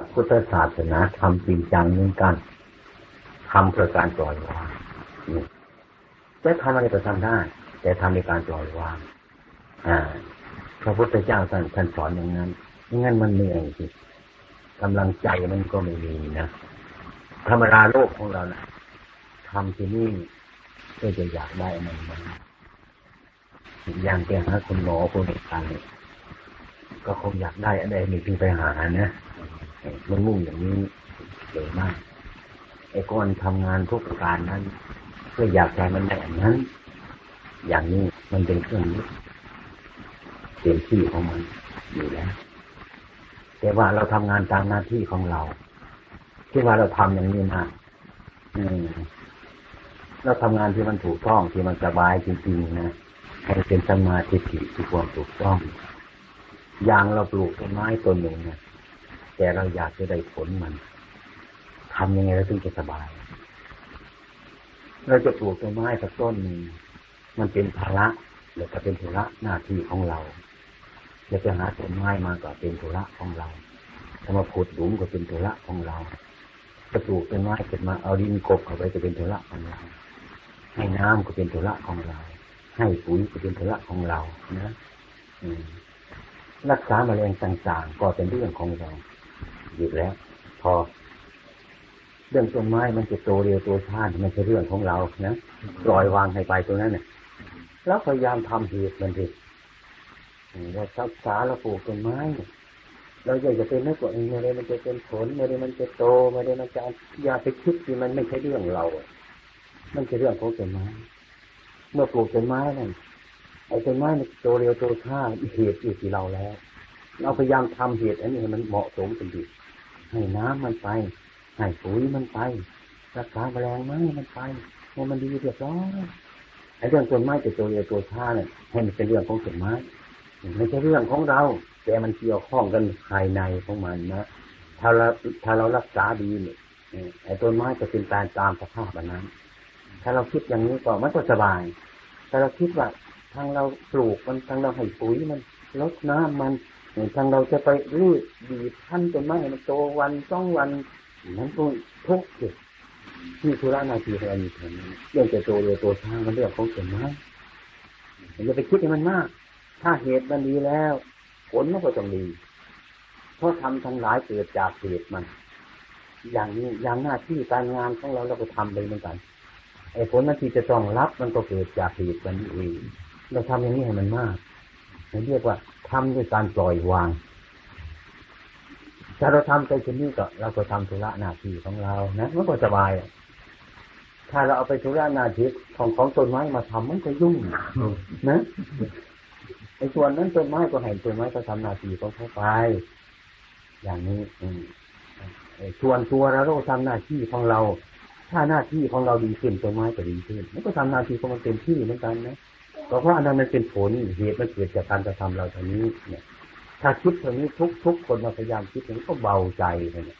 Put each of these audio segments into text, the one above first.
พพุทธศาสนาทำจริงจังเหมือนกันทำเพื่อการปล่อยวางจะทำอะไรก็ทำได้ แต่ทำในการปล่อยวางอ่าพระพุทธเจ้าท่านท่านสอนอย่างนั้นงั้นมันเหนื่อยสิกำลังใจมันก็ไม่มีนะธรรมดาโลกของเรานะทำที่นี่ก็จะอยากได้มันมันอย่างแกหาคุณหมอคนต่างก็คงอยากได้อะไรมีที่ไปหานะ มันมุ่งอย่างนี้เลยมากไอ้คนทำงานทุกประการนั้น เพื่ออยากใจมันได้อย่างนั้น อย่างนี้มันเป็นเครื่องยึดเต็มที่ของมันอยู่แล้วแต่ว่าเราทำงานตามหน้าที่ของเรา ที่ว่าเราทำอย่างนี้นะอืมเราทำงานที่มันถูกต้องที่มันสบายจริงๆนะให้เป็นสมาธิที่ความถูกต้อง อย่างเราปลูกต้นไม้ต้นหนึ่งเนี่ย แต่เราอยากจะได้ผลมันทำยังไงเราถึงจะสบาย เราจะปลูกต้นไม้สักต้นหนึ่งมันเป็นภาระหรือจะเป็นธุระหน้าที่ของเราจะไปหาต้นไม้มาก็เป็นธุระของเราถ้ามาขุดหลุมก็เป็นธุระของเราจะปลูกต้นไม้เกิดมาเอาดินกบเข้าไปจะเป็นธุระของเรา ให้น้ำก็เป็นธุระของเรา ให้ปุ๋ยก็เป็นธุระของเรานะรักษาแมลงต่างๆ ก็เป็นเรื่องของเรา หยุดแล้ว พอ เรื่องต้นไม้มันจะโตเร็วโตช้าไม่ใช่เรื่องของเรานะปล่อยวางให้ไปตรงนั้นเนี่ยแล้วพยายามทำเหตุมันดิเรารักษาเราปลูกต้นไม้เราอยากจะเป็นนักตัวเองไม่ได้มันจะเป็นผลไม่ได้มันจะโตไม่ได้มันจะอย่าไปคิดที่มันไม่ใช่เรื่องเรา มันเป็นเรื่องของต้นไม้ เมื่อปลูกต้นไม้นั่นไอ้ต้นไม้มันโตเร็วโตช้าเหตุอยู่ที่เราแล้ว เราพยายามทำเหตุอันนี้ให้มันเหมาะสมกันดี ให้น้ำมันไป ให้ปุ๋ยมันไป รักษาแมลงไม้มันไปให้มันดีเรียบร้อยไอ้เรื่องต้นไม้จะตัวเรียวตัวท่าเนี่ยให้มันเป็นเรื่องของต้นไม้ไม่ใช่เรื่องของเรา แต่มันเกี่ยวข้องกันภายในของมันนะถ้าเราถ้าเรารักษาดีเนี่ยไอ้ต้นไม้จะเป็นตามตามสภาพแบบนั้น ถ้าเราคิดอย่างนี้ก็มันก็สบาย ถ้าเราคิดว่าทางเราปลูกมันทางเราให้ปุ๋ยมันลดน้ำมัน ทางเราจะไปรูดดีพันต้นไม้มันโตวันสองวันนั้นก็ทุกข์สิที่ธุระนาทีของอันนี้เรื่องจะโตเรือโตช้างมันเรื่องของต้นไม้อย่าไปคิดให้มันมาก ถ้าเหตุมันดีแล้ว ผลมันก็ต้องดีเพราะทำทั้งหลายเกิดจากเหตุมัน อย่างนี้อย่างหน้าที่การงานของเราเราก็ทำเลยเหมือนกันไอ้ผลนาที่จะต้องรับมันก็เกิดจากเหตุมันเองเราทำอย่างนี้ให้มันมากเรียกว่า ทำด้วยการปล่อยวาง ถ้าเราทำไปเช่นนี้ก็เราก็ทำธุระหน้าที่ของเรานะมันก็สบาย ถ้าเราเอาไปธุระหน้าที่ของของต้นไม้มาทำมันก็ยุ่งนะในส่วนนั้นต้นไม้ก็ให้ต้นไม้ก็ทำหน้าที่ของเขาไป อย่างนี้ อืส่วนตัวเราเราทำหน้าที่ของเรา ถ้าหน้าที่ของเราดีขึ้นต้นไม้ก็ดีขึ้นมันก็ทำหน้าที่ของมันเต็มที่เหมือนกันนะ เพราะว่าอันนั้นมันเป็นผลเหตุมันเกิดจากการกระทำเราตรงนี้เนี่ย ถ้าคิดตรงนี้ทุกทุกคนมาพยายามคิดอย่างนี้ก็เบาใจเนี่ย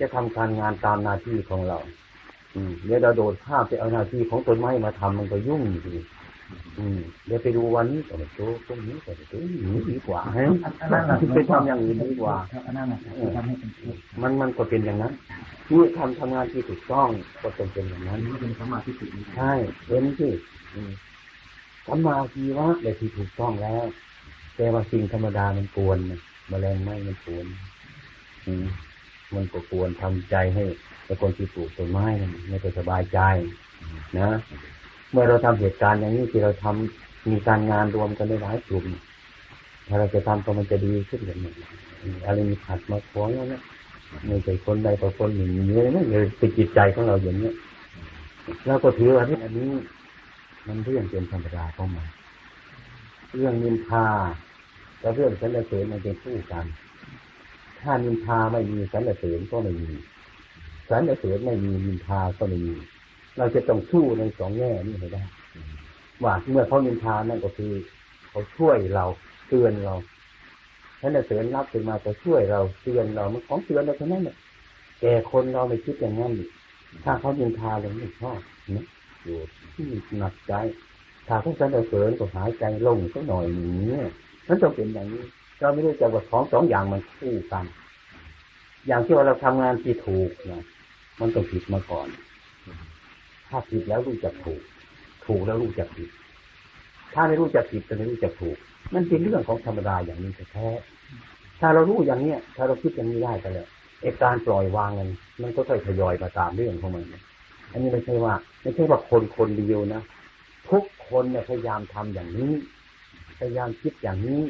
จะทำการงานตามหน้าที่ของเรา อืมเดี๋ยวเราโดดข้ามไปเอาหน้าที่ของต้นไม้มาทำมันก็ยุ่งอยู่อืมเดี๋ยวไปดูวันนี้ก็ไปโตตรงนี้ก็ไปโตนี้ดีกว่าฮะไปทำอย่างอื่นดีกว่ามันมันก็เป็นอย่างนั้นเมื่อทำทำงานที่ถูกต้องก็ต้องเป็นอย่างนั้นเป็นสมาธิใช่เป็นที่ สัมมาชีวะเลยที่ถูกต้องแล้ว แต่ว่าสิ่งธรรมดามันกวนมแมลงไหมมันกวนมันก็กวนทำใจให้แต่คนที่ปลูกต้นไม้ไม่ได้สบายใจนะ เมื่อเราทำเหตุการณ์อย่างนี้ที่เราทำมีการงานรวมกันหลายกลุ่มถ้าเราจะทำก็มันจะดีขึ้นอย่างนี้อะไรมีขัดมาขวางแล้วนะไม่ใช่คนใดต่อคนหนึ่งเยอะนะเลยเป็นจิตใจของเราอย่างนี้แล้วก็ถือว่าที่อันนี้ มันเรื่องเป็นธรรมดาของมันเรื่องนินทาและเรื่องสรรเสริญมันเป็นคู่กัน ถ้านินทาไม่มีสรรเสริญก็ไม่มีสรรเสริญไม่มีนินทาก็ไม่มี เราจะต้องสู้ในสองแง่นี้ให้ได้ว่าเมื่อเขานินทานั่นก็คือเขาช่วยเราเตือนเราสรรเสริญรับขึ้นมาจะช่วยเราเตือนเรามันของเตือนเราเท่านั้นเนี่ยแต่คนเราไม่คิดอย่างนั้นถ้าเขานินทาเราไม่ชอบนี่ย อยู่ที่หนักใจถ้าเขาจะเสริญก็หายใจลงสักหน่อยหนึ่งเนี่ยนั่นต้องเป็นอย่างนี้ เราไม่รู้จะว่าของสองอย่างมันคู่กัน อย่างที่ว่าเราทำงานที่ถูกนะมันต้องผิดมาก่อน ถ้าผิดแล้วรู้จักถูก ถูกแล้วรู้จักผิด ถ้าไม่รู้จักผิดจะไม่รู้จักถูก มันเป็นเรื่องของธรรมดาอย่างนี้แท้ถ้าเรารู้อย่างเนี้ย ถ้าเราคิดอย่างนี้ได้ก็แล้วไอ้การปล่อยวางมันมันก็ค่อยทยอยมาตามเรื่องของมัน อันนี้ไม่ใช่ว่าไม่ใช่ว่าคนคนเดียวนะทุกคนเนี่ยพยายามทำอย่างนี้ พยายามคิดอย่างนี้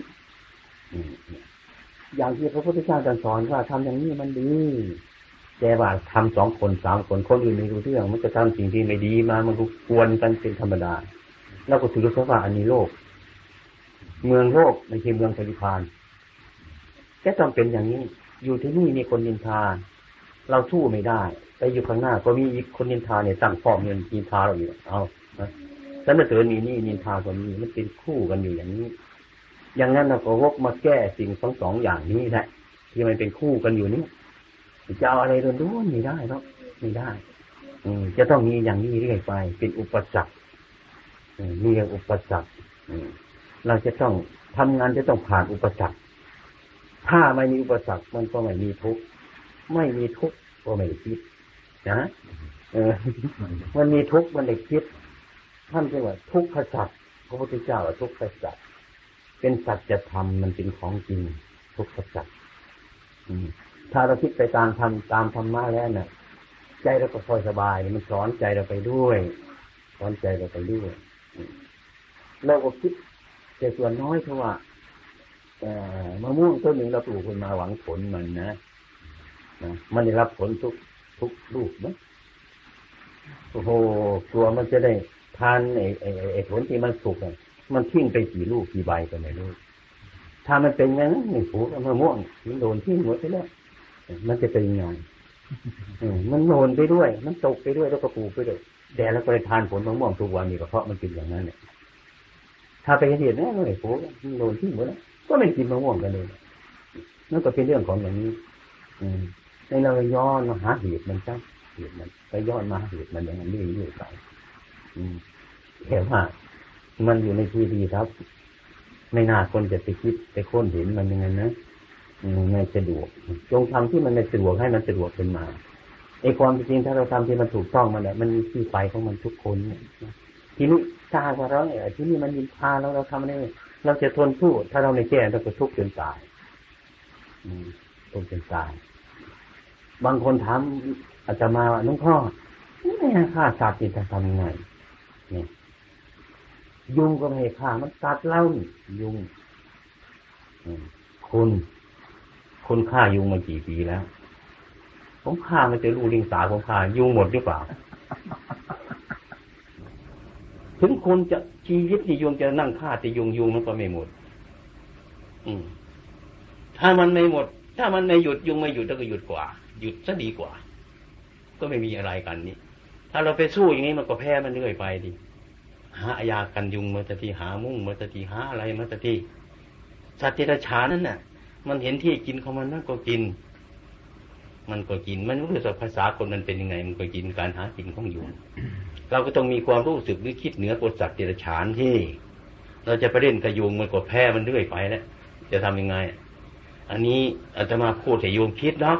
อย่างที่พระพุทธเจ้าสอนว่าทำอย่างนี้มันดีแต่ว่าทำสองคนสามคนคนอื่นไม่รู้เรื่อง มันจะทำสิ่งที่ไม่ดีมา มันก็กวนกันเป็นธรรมดา แล้วก็ถือว่าอันนี้โลก เมืองโลกไม่ใช่เมืองพลิพานแค่ต้องเป็นอย่างนี้ อยู่ที่นี่มีคนนินทา เราสู้ไม่ได้ ไปอยู่ข้างหน้า ก็มีอีกคนนินทาเนี่ยตั้งฟ้อมเงินนินทาเราอยู่เอาแล้วมาเตือนมีนี่นินทาก็มีมันเป็นคู่กันอยู่อย่างนี้ อย่างนั้นเราก็วกมาแก้สิ่งสองสองอย่างนี้แหละที่มันเป็นคู่กันอยู่นี้จะเอาอะไรโดนๆไม่ได้หรอกไม่ได้ อืจะต้องมีอย่างนี้เรื่อยไป เป็นอุปสรรคมีอย่างอุปสรรคเราจะต้องทำงานจะต้องผ่านอุปสรรค ถ้าไม่มีอุปสรรคมันก็ไม่มีทุกข์ไม่มีทุกข์ก็ไม่คิด นะเออมันมีทุกข์มันได้คิด ท่านเรียกว่าทุกขสัจพระพุทธเจ้าว่าทุกขสัจเป็นสัจธรรมมันเป็นของจริง ทุกขสัจถ้าเราคิดไปตามทำตามธรรมะแล้วเนี่ยใจเราก็คอยสบายมันสอนใจเราไปด้วยสอนใจเราไปด้วยเราก็คิดแต่ส่วนน้อยเพราะว่ามะม่วงต้นหนึ่งเราปลูกขึ้นมาหวังผลมันนะนะมันได้รับผลทุก ทุกลูกนะโอ้โหกลัวมันจะได้ทานไอ้ไอ้ไอ้ผลที่มันสุกมันทิ้งไปกี่ลูกกี่ใบก็ไม่รู้ถ้ามันเป็นอย่างนั้นปลูกมะม่วงมันโดนทิ้งหมดไปแล้วมันจะเป็นยังไงมันโนนไปด้วย มันตกไปด้วยแล้วก็ปลูกไปด้วยแต่แล้วก็ได้ทานผลมะม่วงทุกวันนี่ก็เพราะมันเป็นอย่างนั้นเนี่ยถ้าไปเห็นเนี่ยไม่ปลูกมันโดนทิ้งหมดแล้วก็ไม่กินมะม่วงกันเลยนั่นก็เป็นเรื่องของอย่างนี้ อืม ในเราย้อนมาหาเหตุมันจ้าเหตุมันไปย้อนมาเหตุมันอย่างนั้นเรื่อยๆไปแต่ว่ามันอยู่ในที่ดีครับ ไม่น่าคนจะไปคิดไปค้นเห็นมันยังไงนะไม่สะดวก จงทำที่มันไม่สะดวกให้มันสะดวกขึ้นมาไอ้ความจริงถ้าเราทำที่มันถูกต้องมันเนี่ยมันมีที่ไปของมันทุกคนเนี่ยทีนี้ถ้าว่าเราเนี่ยที่นี่มันยินพาเราเราทำอะไรเราจะทนสู้ถ้าเราไม่แก้เราก็ทุกข์จนตายอืมทุกข์จนตาย บางคนถามอาจจะมาว่าน้องพ่อไม่ให้ฆ่าสัตว์จะทำยังไงเนี่ยยุงก็ไม่ฆ่ามันตัดเล่ายุงคุณคุณฆ่ายุงมากี่ปีแล้ว ผมฆ่ามันจะรู้ลิงสาผมฆ่ายุงหมดหรือเปล่า ถึงคุณจะชีวิตที่ยุงจะนั่งฆ่าแต่ยุงยุงมันก็ไม่หมด อืมถ้ามันไม่หมด ถ้ามันไม่หยุดยุงไม่หยุดแล้วก็หยุดกว่า หยุดซะดีกว่า ก็ไม่มีอะไรกันนี่ถ้าเราไปสู้อย่างนี้มันก็แพ้มันเรื่อยไปดิหาอายากันยุงมาตทีหามุ้งมาตทีหาอะไรมาตทีสัตว์เดรัจฉานั่นน่ะ มันเห็นที่กินของมันนั่นก็กิน มันก็กิน มันรู้สึกภาษาคนมันเป็นยังไง มันก็กินการหากินของยุงเราก็ต้องมีความรู้สึกหรือคิดเหนือกฎสัตว์เดรัจฉานที่ เราจะไปเล่นกระยุงมันก็แพ้มันเรื่อยไปแล้วจะทำยังไง อันนี้อาจจะมาพูดแต่โยมคิดนะ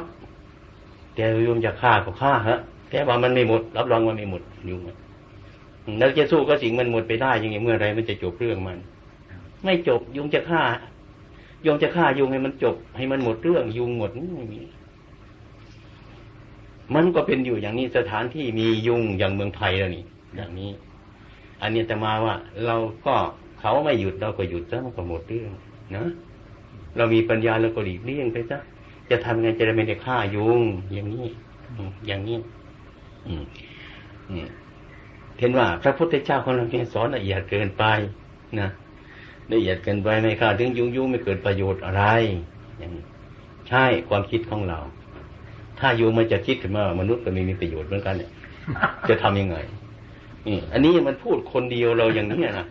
แต่โยมจะฆ่าก็ฆ่าฮะแต่ว่ามันไม่หมด รับรองว่าไม่หมดยุงแล้วจะสู้ก็สิ่งมันหมดไปได้ยังไงเมื่อไรมันจะจบเรื่องมัน ไม่จบยุงจะฆ่ายุงจะฆ่ายุงให้มันจบ ให้มันหมดเรื่อง ยุงหมดม่มีมันก็เป็นอยู่อย่างนี้สถานที่มียุงอย่างเมืองไทยแล้วนี่อย่างนี้ อันนี้แต่มาว่า เราก็เขาไม่หยุดเราก็หยุดซะมันก็หมดเรื่องนะเรามีปัญญาเราก็หลีกเลี่ยงไปซะ จะทำไงจะได้ไม่ได้ฆ่ายุงอย่างนี้อย่างนี้เห็นว่า พระพุทธเจ้าของเราเสอนละเอียดเกินไปนะละเอียดเกินไปไม่ฆ่าถึงยุงยุงไม่เกิดประโยชน์อะไร อย่างใช่ความคิดของเรา ถ้าโยมมันจะคิดขึ้นมามนุษย์ก็ไม่มีประโยชน์เหมือนกันเนี่ยจะทํำยังไง อันนี้มันพูดคนเดียวเราอย่างนี้นะ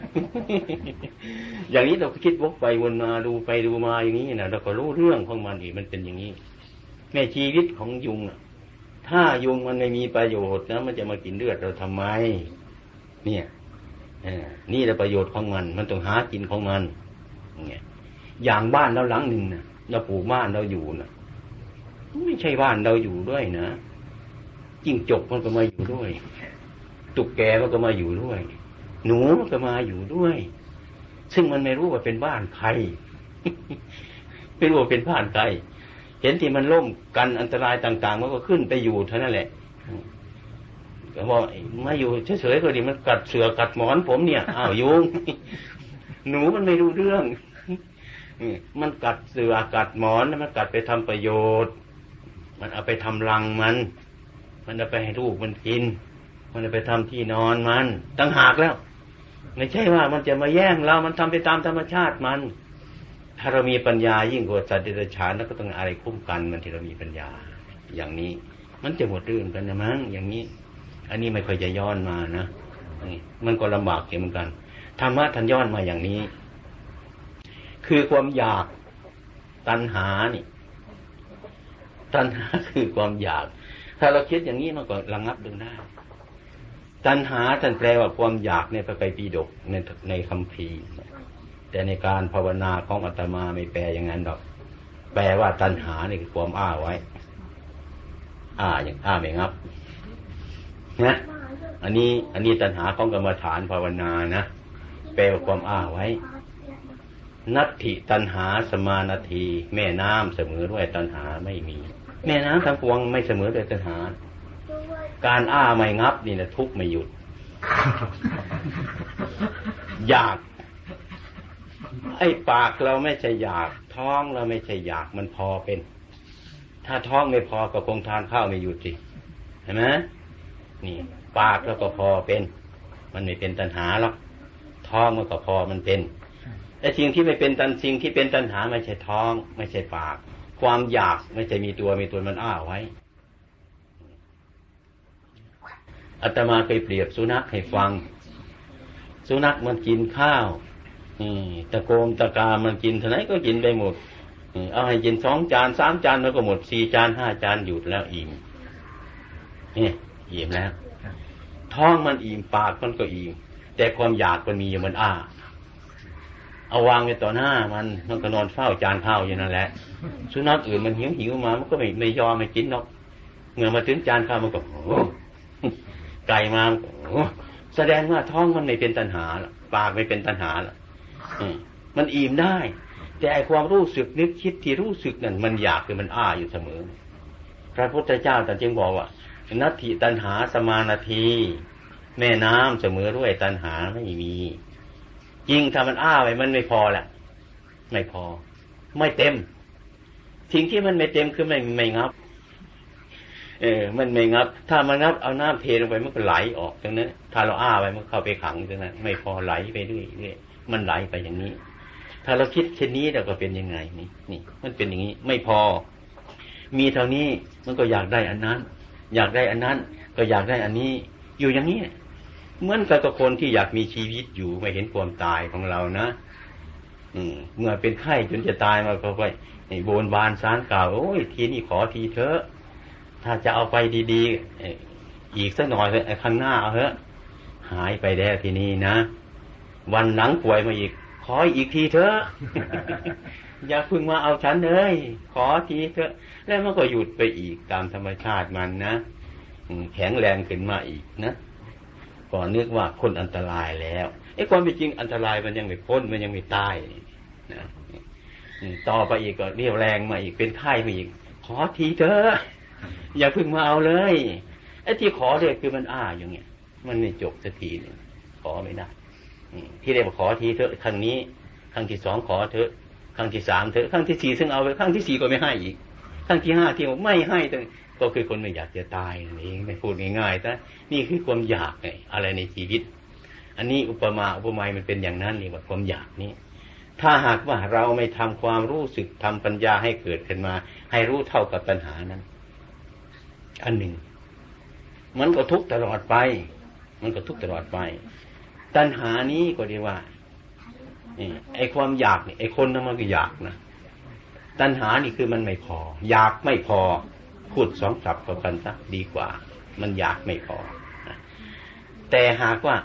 อย่างนี้เราคิดวกไปวนมาดูไปดูมาอย่างนี้นะเราก็รู้เรื่องของมันอีกมันเป็นอย่างนี้แม่ชีวิตของยุงถ้ายุงมันไม่มีประโยชน์นะมันจะมากินเลือดเราทำไม เนี่ยนี่แหละประโยชน์ของมัน มันต้องหากินของมันเนี่ยอย่างบ้านเราหลังหนึ่งนะเราปลูกบ้านเราอยู่นะไม่ใช่บ้านเราอยู่ด้วยนะจิ้งจกมันก็มาอยู่ด้วย ตุกแกมันก็มาอยู่ด้วย หนูมันก็มาอยู่ด้วย ซึ่งมันไม่รู้ว่าเป็นบ้านใครไม่รู้ว่าเป็นบ้านใครเห็นที่มันล่มกันอันตรายต่าง ๆ มันก็ขึ้นไปอยู่เท่านั้นแหละก็บอกมาอยู่เฉยๆก็ดีมันกัดเสือกัดหมอนผมเนี่ยอ้าวยุงหนูมันไม่รู้เรื่องมันกัดเสือกัดหมอนมันกัดไปทำประโยชน์ มันเอาไปทำรังมัน มันเอาไปให้ลูกมันกิน มันไปทำที่นอนมันตั้งหากแล้ว ไม่ใช่ว่ามันจะมาแย่งเรา มันทำไปตามธรรมชาติมัน ถ้าเรามีปัญญายิ่งกว่าสัตว์เดรัจฉานแล้วก็ต้องอะไรคุ้มกัน มันที่เรามีปัญญา อย่างนี้ มันจะหมดเรื่องกันนะมั้งอย่างนี้ อันนี้ไม่ค่อยจะย้อนมานะมันก็ลำบากเหมือนกันธรรมะท่านย้อนมาอย่างนี้ คือความอยากตัณหานี่ตัณหาคือความอยาก ถ้าเราคิดอย่างนี้มันก็ระงับดูได้ ตัณหาท่านแปลว่าความอยากในพระไตรปิฎกในในคำพีแต่ในการภาวนาของอาตมาไม่แปลอย่างนั้นหรอก แปลว่าตัณหานี่คือความอ้าไว้ อ้าอย่างอ้าไม่งับนะอันนี้ อันนี้ตัณหาของกรรมฐานภาวนานะแปลว่าความอ้าไว้ นัตถิตันหาสมานาที แม่น้ำเสมอด้วยตันหาไม่มี แม่น้ำทั้งปวงไม่เสมอด้วยตันหา การอ้าไม่งับนี่นะทุกไม่หยุด อยาก ไอ้ปากเราไม่ใช่อยาก ท้องเราไม่ใช่อยากมันพอเป็น ถ้าท้องไม่พอก็คงทานข้าวไม่หยุดสิเห็นไหมนี่ ปากเราก็พอเป็น มันไม่เป็นตัณหาหรอกท้องมันก็พอมันเป็นไอ้สิ่งที่ไม่เป็นตันสิ่งที่เป็นตันหาไม่ใช่ท้อง ไม่ใช่ปาก ความอยากไม่ใช่มีตัวมีตัวมันอ้าไว้ อาตมาเคยเปรียบสุนัขให้ฟัง สุนัขมันกินข้าวตะโกมตะกามันกินเท่าไหร่ก็กินไปหมดเอาให้กินสองจานสามจานแล้วก็หมดสี่จานห้าจานหยุดแล้วอิ่มเนี่ยอิ่มแล้ว ท้องมันอิ่มปากมันก็อิ่มแต่ความอยากมันมีอยู่มันอ้า เอาวางไว้ต่อหน้ามันมันก็นอนเฝ้าจานข้าวอยู่นั่นแหละ สุนัขอื่นมันหิวหิวมา มันก็ไม่ไม่ยอมไม่กินหรอกเมื่อมาถึงจานข้าวมันก็ ไก่มาแสดงว่าท้องมันไม่เป็นตัณหาละปากไม่เป็นตัณหาละมันอิ่มได้ แต่ไอความรู้สึกนึกคิดที่รู้สึกนั่นมันอยากคือมันอ้าอยู่เสมอ พระพุทธเจ้าแต่จึงบอกว่านัตถิตัณหาสมานาทีแม่น้ำเสมอด้วยตัณหาไม่มีจริงถ้ามันอ้าไปมันไม่พอแหละไม่พอ ไม่เต็มสิ่งที่มันไม่เต็มคือไม่ไม่งับ เออ มันไม่งับ ถ้ามันงับเอาน้ำเทลงไปมันก็ไหลออกตรงนั้น ถ้าเราอ้าไปมันเข้าไปขังตรงนั้น ไม่พอไหลไปเรื่อยๆมันไหลไปอย่างนี้ ถ้าเราคิดเช่นนี้เราก็เป็นยังไงนี่นี่ มันเป็นอย่างนี้ ไม่พอ มีเท่านี้มันก็อยากได้อันนั้น อยากได้อันนั้น ก็อยากได้อันนี้ อยู่อย่างนี้เหมือนกับคนที่อยากมีชีวิตอยู่ไม่เห็นความตายของเรานะอืมเมื่อเป็นไข้จนจะตายมาก็ไปโบนบานสารกล่าวโอ้ยทีนี้ขอทีเถอะ ถ้าจะเอาไปดีๆ อีกสักหน่อยเลยข้างหน้าเอาเถอะ หายไปแล้วทีนี้นะ วันหลังป่วยมาอีก ขออีกทีเถอะ อย่าพึ่งมาเอาฉันเลยขอทีเถอะ แล้วมันก็หยุดไปอีกตามธรรมชาติมันนะแข็งแรงขึ้นมาอีกนะก็นึกว่าคนอันตรายแล้วไอ้ความเป็นจริงอันตรายมันยังไม่พ้นมันยังไม่ตายนะต่อไปอีกก็เรียวแรงมาอีกเป็นไข้มาอีก ขอทีเถอะ อย่าพึ่งมาเอาเลยไอ้ที่ขอเนี่ยคือมันอ้าอย่างเงี้ย มันไม่จบสักทีนึงขอไม่ได้ที่เรียกว่าขอทีเถอะครั้งนี้ ครั้งที่สองขอเถอะ ครั้งที่สามเถอะครั้งที่สี่ซึ่งเอาไปครั้งที่สี่ก็ไม่ให้อีกครั้งที่ห้าที่ไม่ให้ตั้งก็คือคนไม่อยากจะตายนั่นเองไม่พูดง่ายๆแต่นี่คือความอยากไงอะไรในชีวิต อันนี้อุปมาอุปไมยมันเป็นอย่างนั้นนี่ว่าความอยากนี้ถ้าหากว่าเราไม่ทำความรู้สึกทำปัญญาให้เกิดขึ้นมา ให้รู้เท่ากับปัญหานั้น อันหนึ่ง มันก็ทุกตลอดไป มันก็ทุกตลอดไป ตัณหานี้ก็เรียกว่าไอ้ความอยากนี่ไอ้คนนั้นมันก็อยากนะตัณหานี่คือมันไม่พอ อยากไม่พอพูดสองสับกับกันซะดีกว่า มันอยากไม่พอแต่หากว่า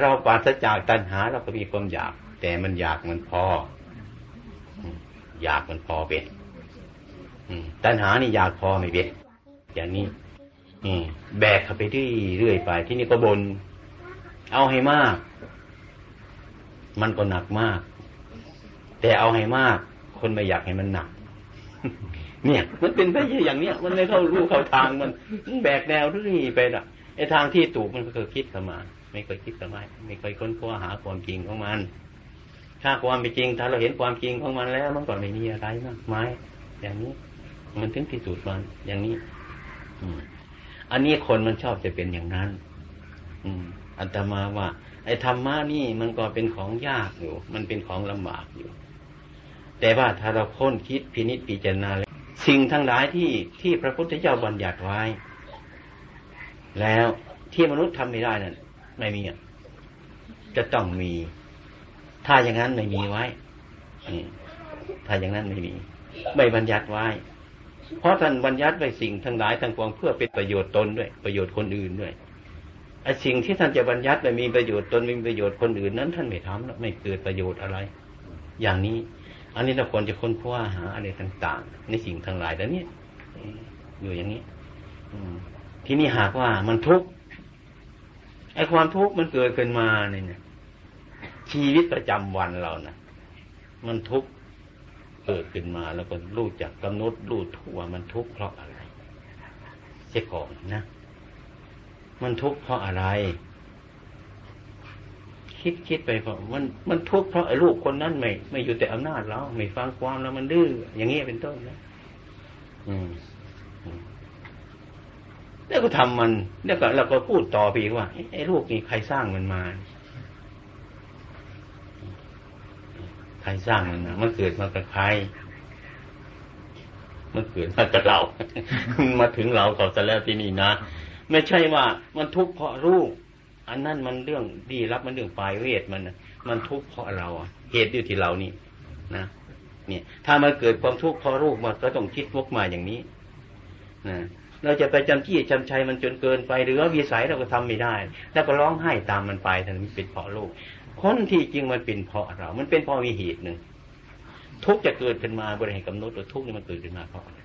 เราปราศจากตัณหาเราก็มีความอยาก แต่มันอยากมันพอ อยากมันพอเป็นตัณหานี่อยากพอไม่เบ็ด อย่างนี้อืมแบกเข้าไปที่เรื่อยไป ที่นี่ก็บน เอาให้มาก มันก็หนักมาก แต่เอาให้มาก คนไม่อยากให้มันหนัก เนี่ย มันเป็นไปอย่างเนี้ย มันไม่เข้ารู้เข้าทางมันแบกแนวเรื่อยไปละไอ้ทางที่ถูกมันก็เคยคิดกันมา ไม่เคยคิดกันมาไม่เคยค้นคว้าหาความจริงของมัน ถ้าความเป็นจริง ถ้าเราเห็นความจริงของมันแล้วมันก็ไม่มีอะไรมากมายอย่างนี้ มันถึงที่สุดมันอย่างนี้ อันนี้คนมันชอบจะเป็นอย่างนั้น อืมอัตมาว่า ไอ้ธรรมะนี่มันก็เป็นของยากอยู่ มันเป็นของลำบากอยู่ แต่ว่าถ้าเราค้นคิดพินิจพิจารณาแล้วสิ่งทั้งหลายที่ที่พระพุทธเจ้าบัญญัติไว้ แล้วที่มนุษย์ทำไม่ได้นั่นไม่มีจะต้องมี ถ้าอย่างนั้นไม่มีไว้ถ้าอย่างนั้นไม่มี ไม่บัญญัติไว้ เพราะท่านบัญญัติไว้สิ่งทั้งหลายทั้งปวงเพื่อเป็นประโยชน์ตนด้วย ประโยชน์คนอื่นด้วยไอ้สิ่งที่ท่านจะบัญญัติไม่มีประโยชน์ตนมีประโยชน์คนอื่นนั้น ท่านไม่ทำและไม่เกิดประโยชน์อะไร อย่างนี้ อันนี้เราควรจะค้นคว้าหาอะไรต่าง ๆ ในสิ่งทั้งหลายแล้วเนี่ยอยู่อย่างนี้ อืที่นี่หากว่ามันทุกข์ไอ้ความทุกข์มันเกิดขึ้นมาเนี่ยชีวิตประจำวันเรานะมันทุกข์ เกิดขึ้นมา แล้วก็รู้จักกำหนดรู้ทั่วมันทุกข์เพราะอะไรเสียก่อนนะ มันทุกข์เพราะอะไร คิดคิดไปเพราะมันมันทุกข์เพราะไอ้ลูกคนนั้นไม่ ไม่อยู่แต่อำนาจเราไม่ฟังความแล้วมันดื้ออย่างนี้เป็นต้นนะอืมแล้วก็ทำมันแล้วก็เราก็พูดต่อไปว่าไอ้ลูกนี่ใครสร้างมันมา ใค รสร้างมันมามันเกิดมากับใครมันเกิดมากับเรา มาถึงเราเขาจะแล้วที่นี่นะไม่ใช่ว่า มันทุกข์เพราะลูกอันนั้นมันเรื่องดีรับมันเรื่องปลายเวทมันมันทุกข์เพราะเราเหตุอยู่ที่เรานี่นะเนี่ย ถ้ามันเกิดความทุกข์เพราะลูกมันก็ต้องคิดวกมาอย่างนี้นะเราจะไปจำจี้จำชัยมันจนเกินไป หรือว่าวิสัยเราก็ทำไม่ได้ แล้วก็ร้องไห้ตามมันไปท่านมันเป็นเพราะลูก คนที่จริงมันเป็นเพราะเรา มันเป็นเพราะมีเหตุหนึ่งทุกจะเกิดขึ้นมาบริหารกำหนดตัวทุกนี่มันเกิดขึ้นมาเพราะอะไร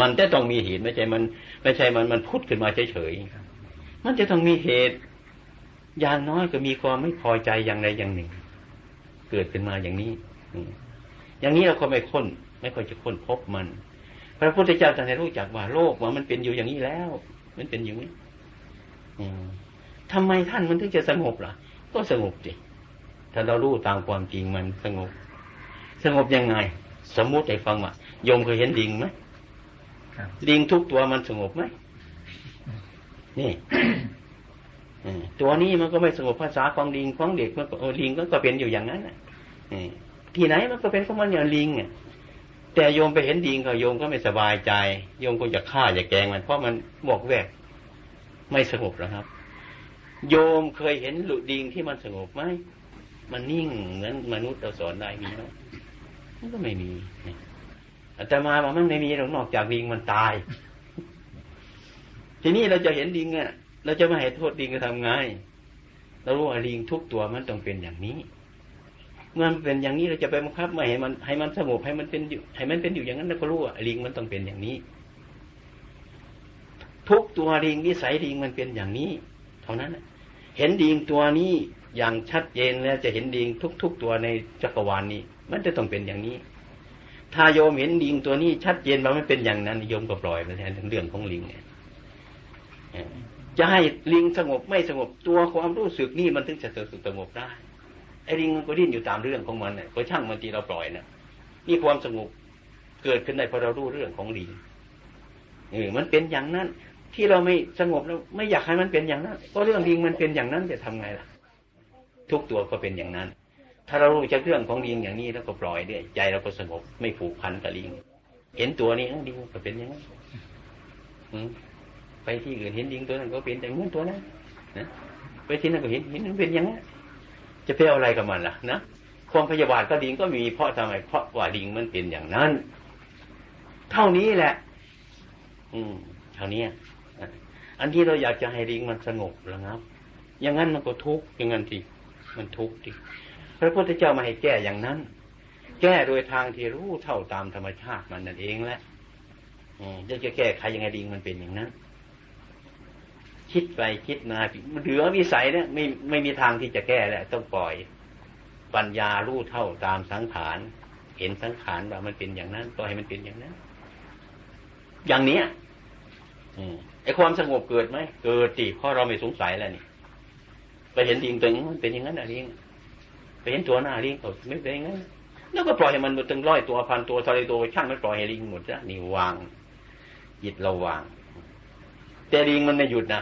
มันจะต้องมีเหตุไม่ใช่มัน ไม่ใช่มันมันพุทธขึ้นมาเฉยๆมันจะต้องมีเหตุ อย่างน้อยก็มีความไม่พอใจอย่างใดอย่างหนึ่ง เกิดขึ้นมาอย่างนี้อย่างนี้เราก็ไม่ค้น ไม่ค่อยจะค้นพบมัน พระพุทธเจ้าท่านให้รู้จักว่าโลกว่ามันเป็นอยู่อย่างนี้แล้ว มันเป็นอย่างนี้ ทำไมท่านมันถึงจะสงบล่ะ ก็สงบดิถ้าเรารู้ตามความจริงมันสงบ สงบยังไง สมมติให้ฟังว่าโยมเคยเห็นลิงไหมลิงทุกตัวมันสงบไหมนี่ตัวนี้มันก็ไม่สงบภาษาของลิงของเด็กมันก็ลิงก็เป็นอยู่อย่างนั้นที่ไหนมันก็เป็นของมันอย่างลิงอะแต่โยมไปเห็นดิงเขาโยมก็ไม่สบายใจ โยมก็จะฆ่าจะแกงมัน เพราะมันบอกแวกไม่สงบนะครับ โยมเคยเห็นหลุดดิงที่มันสงบไหมมันนิ่งเหมือนมนุษย์เราสอนได้มีไหมมันก็ไม่มีอาตมาบอกมันไม่มีหรอกนอกจากดิงมันตาย ทีนี้เราจะเห็นดิงอะ เราจะม่ให้โทษดิงจะทำไงเรารู้ว่าลิงทุกตัวมันต้องเป็นอย่างนี้เมื่อมันเป็นอย่างนี้เราจะไปบังคับไม่ให้มันให้มันสงบให้มันเป็นอยู่ให้มันเป็นอยู่อย่างนั้นเราก็รู้ว่าลิงมันต้องเป็นอย่างนี้ ทุกตัวลิงนิสัยลิงมันเป็นอย่างนี้ เท่านั้น เห็นลิงตัวนี้อย่างชัดเจนแล้วจะเห็นลิงทุก ๆ ตัวในจักรวาลนี้ มันจะต้องเป็นอย่างนี้ ถ้าโยมเห็นลิงตัวนี้ ชัดเจนว่ามันเป็นอย่างนั้นโยมก็ปล่อยไปแทนเรื่องของลิงเนี่ยจะให้ลิงสงบไม่สงบตัวความรู้สึกนี่มันถึงจะสงบได้ไอ้ลิงมันก็ดิ้นอยู่ตามเรื่องของมันเนี่ยก็ช่างมันทีเราปล่อยนะนี่ความสงบเกิดขึ้นได้เพราะเรารู้เรื่องของลิงเออมันเป็นอย่างนั้น ที่เราไม่สงบแล้วไม่อยากให้มันเป็นอย่างนั้นก็เรื่องลิงมันเป็นอย่างนั้นจะทำไงล่ะ ทุกตัวก็เป็นอย่างนั้น ถ้าเรารู้จักเรื่องของลิงอย่างนี้แล้วก็ปล่อยเนี่ยใจเราก็สงบไม่ผูกพันกับลิงเห็นตัวนี้ลิงก็เป็นอย่างนั้นไปที่อื่นเห็นลิงตัวนั้นก็เป็นแต่เหมือนตัวนั้นนะไปที่นั่นก็เห็นเห็นมันเป็นอย่างนั้นจะไปเอาอะไรกับมันล่ะนะความพยาบาทก็ลิงก็มีเพราะทำไมเพราะว่าลิงมันเป็นอย่างนั้น เท่านี้แหละ อืม เท่านี้ อันที่เราอยากจะให้ลิงมันสงบแล้วครับ อย่างนั้นมันก็ทุกข์อย่างนั้นทีมันทุกข์ทีพระพุทธเจ้ามาให้แก้อย่างนั้น แก้โดยทางที่รู้เท่าตามธรรมชาติมันนั่นเองแหละจะจะแก้ไขยังไงดีมันเป็นอย่างนั้น คิดไปคิดมาเหลือวิสัยเนี่ยไม่ไม่มีทางที่จะแก้แล้วต้องปล่อย ปัญญารู้เท่าตามสังขารเห็นสังขารว่ามันเป็นอย่างนั้นปล่อยให้มันเป็นอย่างนั้น อย่างเนี้ย ไอ้ความสงบเกิดไหมเกิดติเพราะเราไม่สงสัยแล้วนี่ ไปเห็นดิงตัวนี้มันเป็นอย่างนั้นอะไรงไปเห็นตัวหน้าลิงไม่เป็นอย่างนั้นแล้วก็ปล่อยให้มันหมดตั้งร้อยตัวพันตัวทะเลตัวช่างมันปล่อยให้ลิงหมดจ้ะนี่วางจิตเราวางแต่ลิงมันไม่หยุดนะ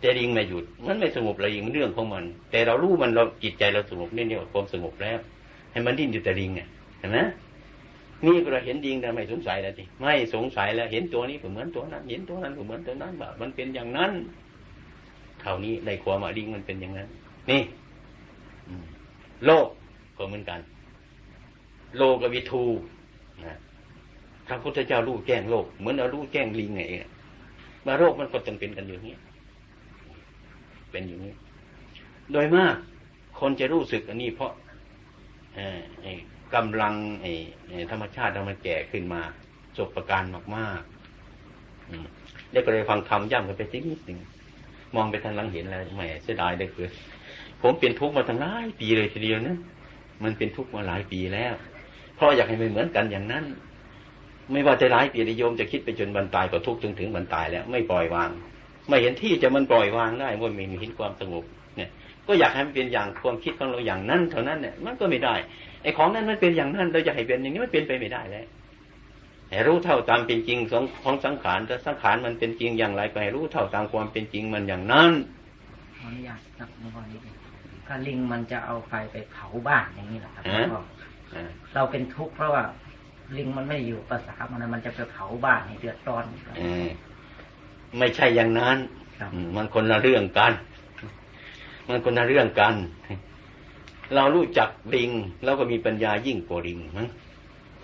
แต่ลิงไม่หยุดมันไม่สงบเลยมันเรื่องของมัน แต่เรารู้มันเราจิตใจเราสงบนี่เนี่ยความสงบแล้ว ให้มันดิ้นอยู่แต่ลิงไงเห็นไหม นี่เราเห็นดิงแต่ไม่สงสัยแล้วทีไม่สงสัยแล้วเห็นตัวนี้ก็เหมือนตัวนั้น เห็นตัวนั้นก็เหมือนตัวนั้นแบบมันเป็นอย่างนั้นเท่านี้ในความว่าดิงมันเป็นอย่างนั้น นี่โลกก็เหมือนกัน โลกกับวิทูนะพระพุทธเจ้ารู้แจ้งโลก เหมือนเรารู้แจ้งลิงไงมาโลกมันก็ต้องเป็นกันอยู่นี้ เป็นอยู่นี้ โดยมาก คนจะรู้สึกอันนี้เพราะอ่า กำลังไอ้ธรรมชาติทำมันแก่ขึ้นมาจบประการมากๆเด็กก็เลยฟังธรรมย่ำกันไปสักนิดหนึ่งมองไปทางหลังเห็นแล้วแหมเสียดายได้เกิดผมเป็นทุกข์มาทั้งหลายปีเลยทีเดียวนะมันเป็นทุกข์มาหลายปีแล้ว เพราะอยากให้มันเหมือนกันอย่างนั้น ไม่ว่าจะหลายปีนิยมจะคิดไปจนบรรตายก็ทุกข์ถึงถึงบรรตายแล้ว ไม่ปล่อยวาง ไม่เห็นที่จะมันปล่อยวางได้ว่าม่มีเห็นความสงบเนี่ย ก็อยากให้มันเป็นอย่างความคิดของเราอย่างนั้น เท่านั้นเนี่ยมันก็ไม่ได้ ไอ้ของนั้นมันเป็นอย่างนั้นเราจะให้เป็นอย่างนี้มันเป็นไปไม่ได้แล้วให้รู้เท่าตามเป็นจริงของของสังขารแต่สังขารมันเป็นจริงอย่างไรก็ให้รู้เท่าตามความเป็นจริงมันอย่างนั้นขออนุญาตนับในวันนี้ถ้าลิงมันจะเอาไฟไปเผาบ้านอย่างนี้แหละครับเราเป็นทุกข์เพราะว่าลิงมันไม่อยู่ภาษามันมันจะไปเผาบ้านให้เดือดร้อนไม่ใช่อย่างนั้น มันคนละเรื่องกัน มันคนละเรื่องกัน เรารู้จักลิงเราก็มีปัญญายิ่งกว่าลิงมั้ง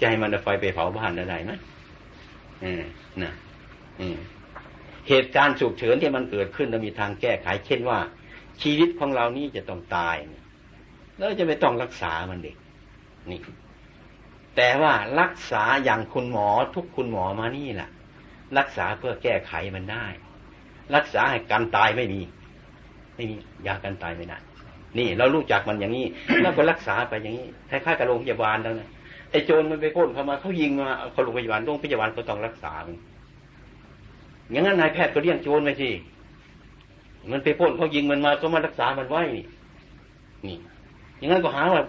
ใจมันไฟไปเผาบ้านได้ไหมเออนะเหตุการณ์ฉุกเฉินที่มันเกิดขึ้นเรามีทางแก้ไข เช่นว่า ชีวิตของเรานี้จะต้องตายแล้วจะไม่ต้องรักษามันเด็กนี่ แต่ว่ารักษาอย่างคุณหมอทุกคุณหมอมานี่แหละรักษาเพื่อแก้ไขมันได้ รักษาให้การตายไม่มี ไม่มียาการตายไม่ได้ นี่ เรารู้จักมันอย่างนี้แล้วก็รักษาไปอย่างนี้คล้ายๆกับโรงพยาบาลแล้วนะไอ้โจรมันไปพ้นเข้ามาเขายิงมาเขาโรงพยาบาลโรงพยาบาลก็ต้องรักษามันอย่างนั้นนายแพทย์ก็เลี้ยงโจรไปสิมันไปพ้นเขายิงมันมาก็มารักษามันไว้นี่นี่อย่างนั้นก็หาว่า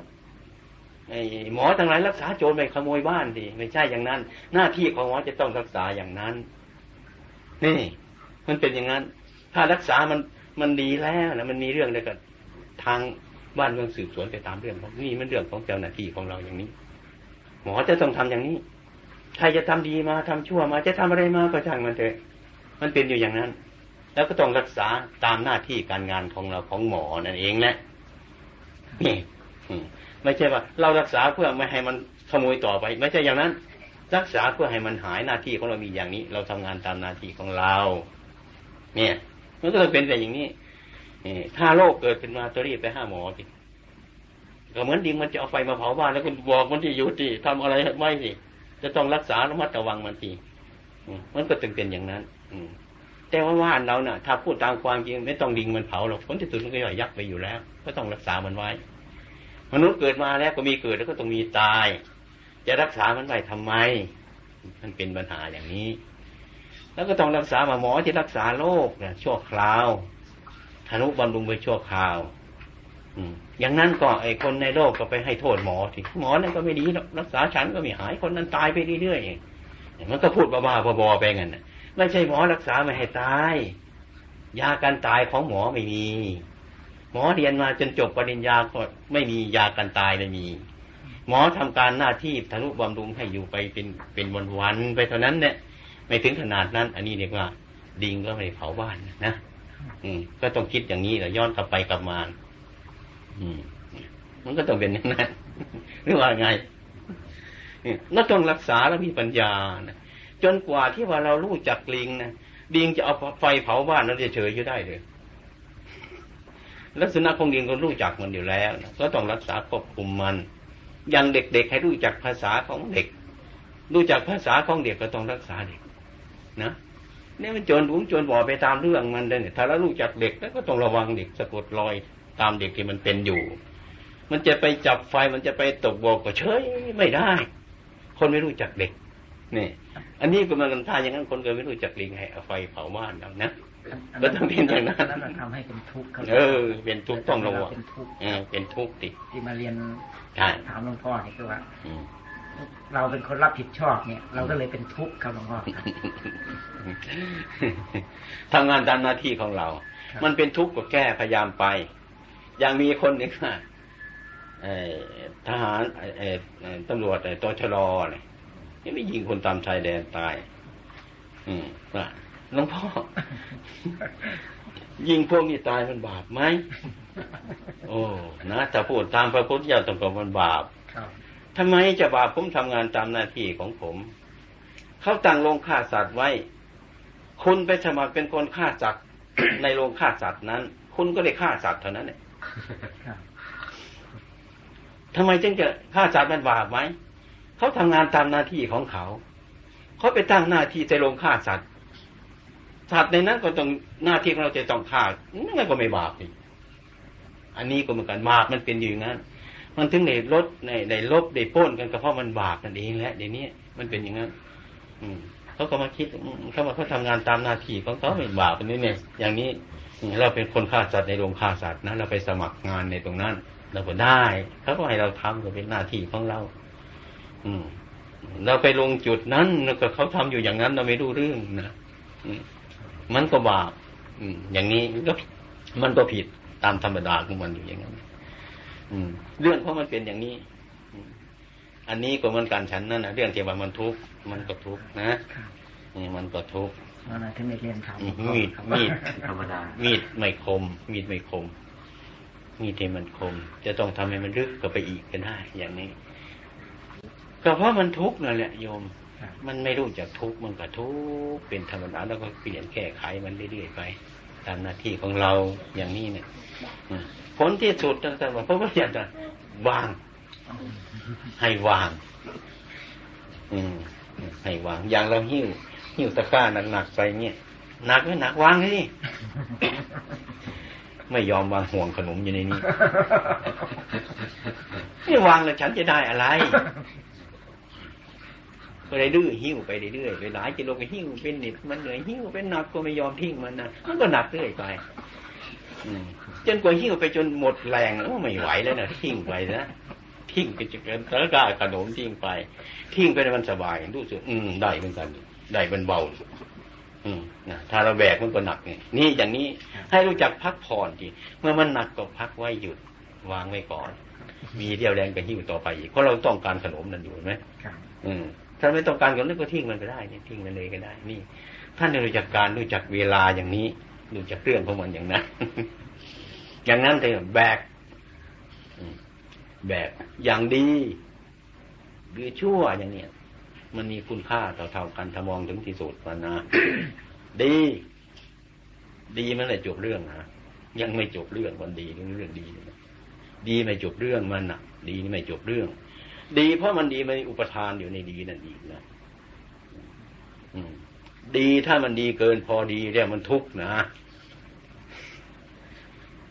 ไอ้หมอทั้งหลายรักษาโจรไปขโมยบ้านดิไม่ใช่อย่างนั้น หน้าที่ของหมอจะต้องรักษาอย่างนั้น นี่ มันเป็นอย่างนั้น ถ้ารักษามันมันดีแล้วนะมันมีเรื่องเดียวกัน ทางบ้านเมืองสืบสวนไปตามเรื่องของนี่มันเรื่องของเจ้าหน้าที่ของเราอย่างนี้ หมอจะต้องทำอย่างนี้ใครจะทำดีมาทำชั่วมาจะทำอะไรมาก็ช่างมันเถอะมันเป็นอยู่อย่างนั้น แล้วก็ต้องรักษาตามหน้าที่การงานของเราของหมอนั่นเองแหละนี่ไม่ใช่ว่า เรารักษาเพื่อไม่ให้มันขโมยต่อไป ไม่ใช่อย่างนั้น รักษาเพื่อให้มันหายหน้าที่ของเรามีอย่างนี้ เราทำงานตามหน้าที่ของเรา เนี่ย มันก็ต้องเป็นแต่อย่างนี้ ถ้าโรคเกิดขึ้นมาตัวรีบไปห้าหมอสิก็เหมือนดิงมันจะเอาไฟมาเผาบ้านแล้วคุณบอกมันที่อยู่ที่ทำอะไรไม่สิจะต้องรักษาระมัดระวังมันทีมันก็ตึงเป็นอย่างนั้น อืแต่ว่าว่านเราเนะ่ะ ถ้าพูดตามความจริงไม่ต้องดิงมันเผาหรอกผลที่สุดมันก็ย่อยยักไปอยู่แล้ว ก็ต้องรักษามันไว้ มนุษย์เกิดมาแล้วก็มีเกิดแล้วก็ต้องมีตาย จะรักษามันไว้ทำไม มันเป็นปัญหาอย่างนี้ แล้วก็ต้องรักษามาหมอที่รักษาโรคเนี่ยชั่วคราว ทนุบำรุงไปชั่วคราว อืมอย่างนั้นก็ไอ้คนในโลกก็ไปให้โทษหมอทีหมอนั่นก็ไม่ดีรักษาฉันก็ไม่หายคนนั้นตายไปเรื่อยๆมันก็พูดบ้าๆบอๆไปงั้นไม่ใช่หมอรักษาไม่ให้ตายยาการตายของหมอไม่มี หมอเรียนมาจนจบปริญญาก็ไม่มียาการตายไม่มี หมอทำการหน้าที่ทนุบำรุงให้อยู่ไปเป็นเป็นวันๆไปเท่านั้นเนี่ยไม่ถึงขนาดนั้น อันนี้เรียกว่า ดิงก็ไม่เผาบ้านนะ อืม ก็ต้องคิดอย่างนี้แหละย้อนกลับไปกลับมา อืม มันก็ต้องเป็นอย่างนั้นหรือว่าไงก็ต้องรักษาแล้วมีปัญญานะจนกว่าที่ว่าเรารู้จักลิงนะลิงจะเอาไฟเผาบ้านเราจะเฉยอยู่ได้เลยลักษณะของลิงก็รู้จักมันอยู่แล้วนะก็ต้องรักษาควบคุมมันอย่างเด็กๆให้รู้จักภาษาของเด็ก รู้จักภาษาของเด็กก็ต้องรักษาเด็ก นะ เนี่ยมันโจรหุงโจรบ่อไปตามเรื่องมันเลยเนี่ยถ้าเรารู้จักเด็กแล้วก็ต้องระวังเด็กสะกดรอยตามเด็กที่มันเป็นอยู่ มันจะไปจับไฟมันจะไปตกบ่อก็เฉยไม่ได้ คนไม่รู้จักเด็กนี่อันนี้ก็มันถ้าอย่างนั้นคนก็ไม่รู้จักลิงให้เอาไฟเผาบ้านเรานะก็ต้องเป็นอย่างนั้นนั่นทำให้เป็นทุกข์ครับเออ เป็นทุกข์ต้องระวังเป็นทุกข์เออเป็นทุกข์ติที่มาเรียนใช่ถามหลวงพ่อนี่คือว่าอืม เราเป็นคนรับผิดชอบเนี่ย เราก็เลยเป็นทุกข์ครับหลวงพ่อครับทำงานตามหน้าที่ของเราครับมันเป็นทุกข์ก็แก้พยายามไป อย่างมีคนหนึ่งว่าเอ่อทหารเอ่อเอ่อตำรวจไอ้ตชรเนี่ยยังไม่ยิงคนตามชายแดนตาย อืมว่าหลวงพ่อ ยิงพวกนี้ตายมันบาปไหมโอ้นะถ้าพูดตามพระพุทธเจ้าต้องบอกมันบาปครับ ทำไมจะบาปผมทำงานตามหน้าที่ของผม เขาตั้งโรงฆ่าสัตว์ไว้ คุณไปสมัครเป็นคนฆ่าสัตว์ในโรงฆ่าสัตว์นั้น คุณก็ได้ฆ่าสัตว์เท่านั้นเนี่ยครับทำไมจึงจะฆ่าสัตว์มันบาปไหมเขาทำงานตามหน้าที่ของเขา เขาไปตั้งหน้าที่ในโรงฆ่าสัตว์ สัตว์ในนั้นก็ต้องหน้าที่ของเราจะต้องฆ่านั่นก็ไม่บาปนี่อันนี้ก็เหมือนกันบาปมันเป็นอยู่อย่างนั้น มันถึงในลดในในลบในป้นกันก็เพราะมันบาปนั่นเองแหละเดี๋ยวนี้มันเป็นอย่างนั้น อืมเขาก็มาคิดเขามาเขาทำงานตามหน้าที่ของเขาไม่บาปนี้เนี่ย อย่างนี้เราเป็นคนฆ่าสัตว์ในโรงฆ่าสัตว์นะเราไปสมัครงานในตรงนั้นเราก็ได้เขาก็ให้เราทำก็เป็นหน้าที่ของเรา อืม เราไปลงจุดนั้นแล้วก็เขาทำอยู่อย่างนั้น เราไม่รู้เรื่องนะมันก็บาปอย่างนี้ก็มันก็ผิดตามธรรมดาของมันอยู่อย่างนั้น เรื่องเพราะมันเป็นอย่างนี้อืมอันนี้ก็เหมือนกันฉันนั่นนะเรื่องที่ว่ามันทุกข์มันก็ทุกข์นะครับนี่มันก็ทุกข์นั่นนะถึงได้เรียนถามหลอืวมงพ่อมีดครับมีดธรรมดามีดไม่คม มีดไม่คม มีดที่มันคม จะต้องทำให้มันลึกก็ไปอีกก็ได้อย่างนี้ก็เพราะมันทุกข์นั่นแหละโยมครับมันไม่รู้จักทุกข์มันก็ทุกข์เป็นธรรมดาแล้วก็เปลี่ยนแก้ไขมันเรื่อยๆไป ตามหน้าที่ของเราอย่างนี้เนี่ยอืม ผลที่สุดตั้งแต่ว่าพระพุทธเจ้าตรัสวาง ให้วาง อืมให้วาง อย่างเราหิ้วหิ้วตะกร้าหนักๆไปเนี่ยหนักไม่หนักวางเลยนี่ไม่ยอมวางห่วงขนมอยู่ในนี้ไม่วางแล้วฉันจะได้อะไรก็เลยดื้อหิ้วไปเรื่อยๆไปหลายกิโลก็หิ้วเป็นนิดมันเหนื่อยหิ้วเป็นหนักก็ไม่ยอมทิ้งมันนะมันก็หนักเรื่อยไป อืม จนกว่าหิ้วไปจนหมดแรงโอ้ไม่ไหวแล้วนะทิ้งไปนะทิ้งไปจะเกินตะกร้าขนมทิ้งไป ทิ้งไปแล้วมันสบายรู้สึกอืมได้เหมือนกัน ได้มันเบาอืมนะถ้าเราแบกมันก็หนักไงนี่อย่างนี้ให้รู้จักพักผ่อนทีเมื่อมันหนักก็พักไว้หยุดวางไว้ก่อน มีเดียวแรงก็หิ้วต่อไปอีกเพราะเราต้องการขนมนั่นอยู่เห็นไหมครับอืมถ้าไม่ต้องการขนมก็ทิ้งมันไปได้นี่ทิ้งมันเลยก็ได้ นี่ ท่านรู้จักการรู้จักเวลาอย่างนี้รู้จักเรื่องของมันอย่างนั้น อย่างนั้นเลยแบก แบก อย่างดีหรือชั่วอย่างเนี้ยมันมีคุณค่าเท่าๆกันถ้ามองถึงที่สุดมันนะดี ดีมันเลยจบเรื่องนะยังไม่จบเรื่องมันดีเรื่องเรื่องดีดีไม่จบเรื่องมันนะดีนี่ไม่จบเรื่อง ดีเพราะมันดีมันอุปทานอยู่ในดีนั่นอีกนะอืมดีถ้ามันดีเกินพอดีเรียกมันทุกข์นะ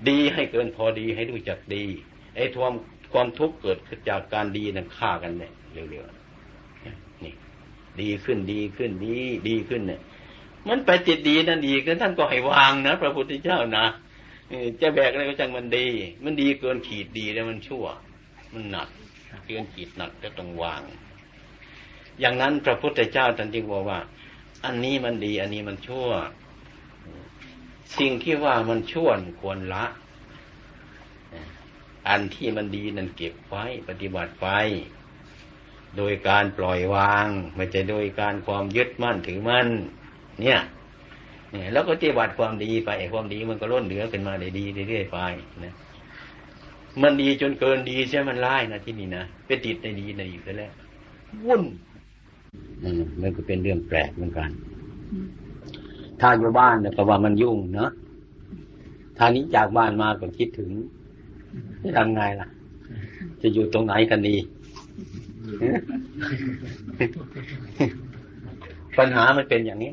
ดีให้เกินพอดีให้รู้จักดี ไอ้ความความทุกข์เกิดจากการดีนั้นฆ่ากันเนี่ยเร็วๆนี่ดีขึ้นดีขึ้นดีดีขึ้นเนี่ย มันไปติดดีนั่นอีกแล้วท่านก็ให้วางนะพระพุทธเจ้านะเจะแบกอะไรก็จังมันดี มันดีเกินขีดดีแล้วมันชั่ว มันหนัก เกินขีดหนักก็ต้องวาง อย่างนั้นพระพุทธเจ้าท่านจึงบอกว่า อันนี้มันดี อันนี้มันชั่ว สิ่งที่ว่ามันชั่วควรละ อันที่มันดีนั้นเก็บไว้ปฏิบัติไป โดยการปล่อยวาง ไม่ใช่โดยการความยึดมั่นถือมั่น เนี่ย เนี่ย แล้วก็ปฏิบัติความดีไปไอ้ความดีมันก็ล้นเหลือขึ้นมาได้ดีเรื่อยๆไปนะมันดีจนเกินดีใช่มันร้ายนะที่นี่นะไปติดในดีในอยู่แล้ววุ่นอืมมันก็เป็นเรื่องแปลกเหมือนกัน ถ้าอยู่บ้านเนี่ยก็ว่ามันยุ่งเนาะถ้านี้จากบ้านมาก็คิดถึงจะทำไงล่ะ จะอยู่ตรงไหนกันดีปัญหามันเป็นอย่างนี้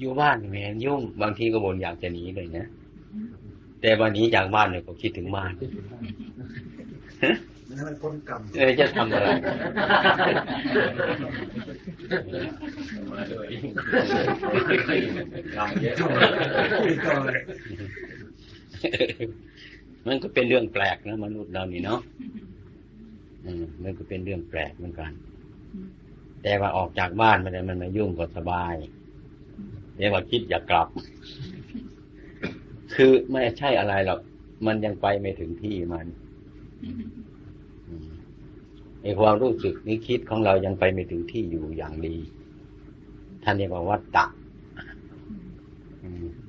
อยู่บ้านแหมยุ่ง บางทีก็บ่นอยากจะหนีเลยนะ แต่วันนี้จากบ้านเนี่ยก็คิดถึงบ้าน เออจะทำอะไรมันก็เป็นเรื่องแปลกนะมนุษย์เรานี่เนาะมันก็เป็นเรื่องแปลกเหมือนกัน แต่ว่าออกจากบ้านมาเลยมันมายุ่งก็สบายแต่ว่าคิดอยากกลับ คือไม่ใช่อะไรหรอก มันยังไปไม่ถึงที่มัน ไอความรู้สึกนี้คิดของเรายังไปไม่ถึงที่อยู่อย่างดี ท่านเรียกว่าวัตตะ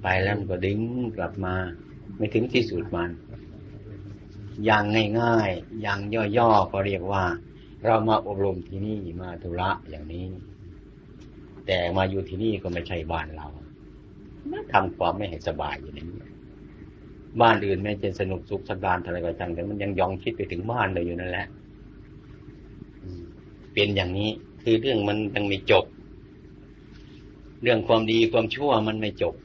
ไปแล้วมันก็ดึงกลับมา ไม่ถึงที่สุดมัน อย่างง่ายๆ อย่างย่อๆก็เรียกว่า เรามาอบรมที่นี่มาธุระอย่างนี้ แต่มาอยู่ที่นี่ก็ไม่ใช่บ้านเรามาทำความไม่ให้สบายอยู่ในนี้บ้านอื่นแม้จะสนุกสุขสบายอะไรก็จังแต่มันยังยองคิดไปถึงบ้านเลยอยู่นั่นแหละ เป็นอย่างนี้ คือเรื่องมันยังไม่จบ เรื่องความดีความชั่วมันไม่จบ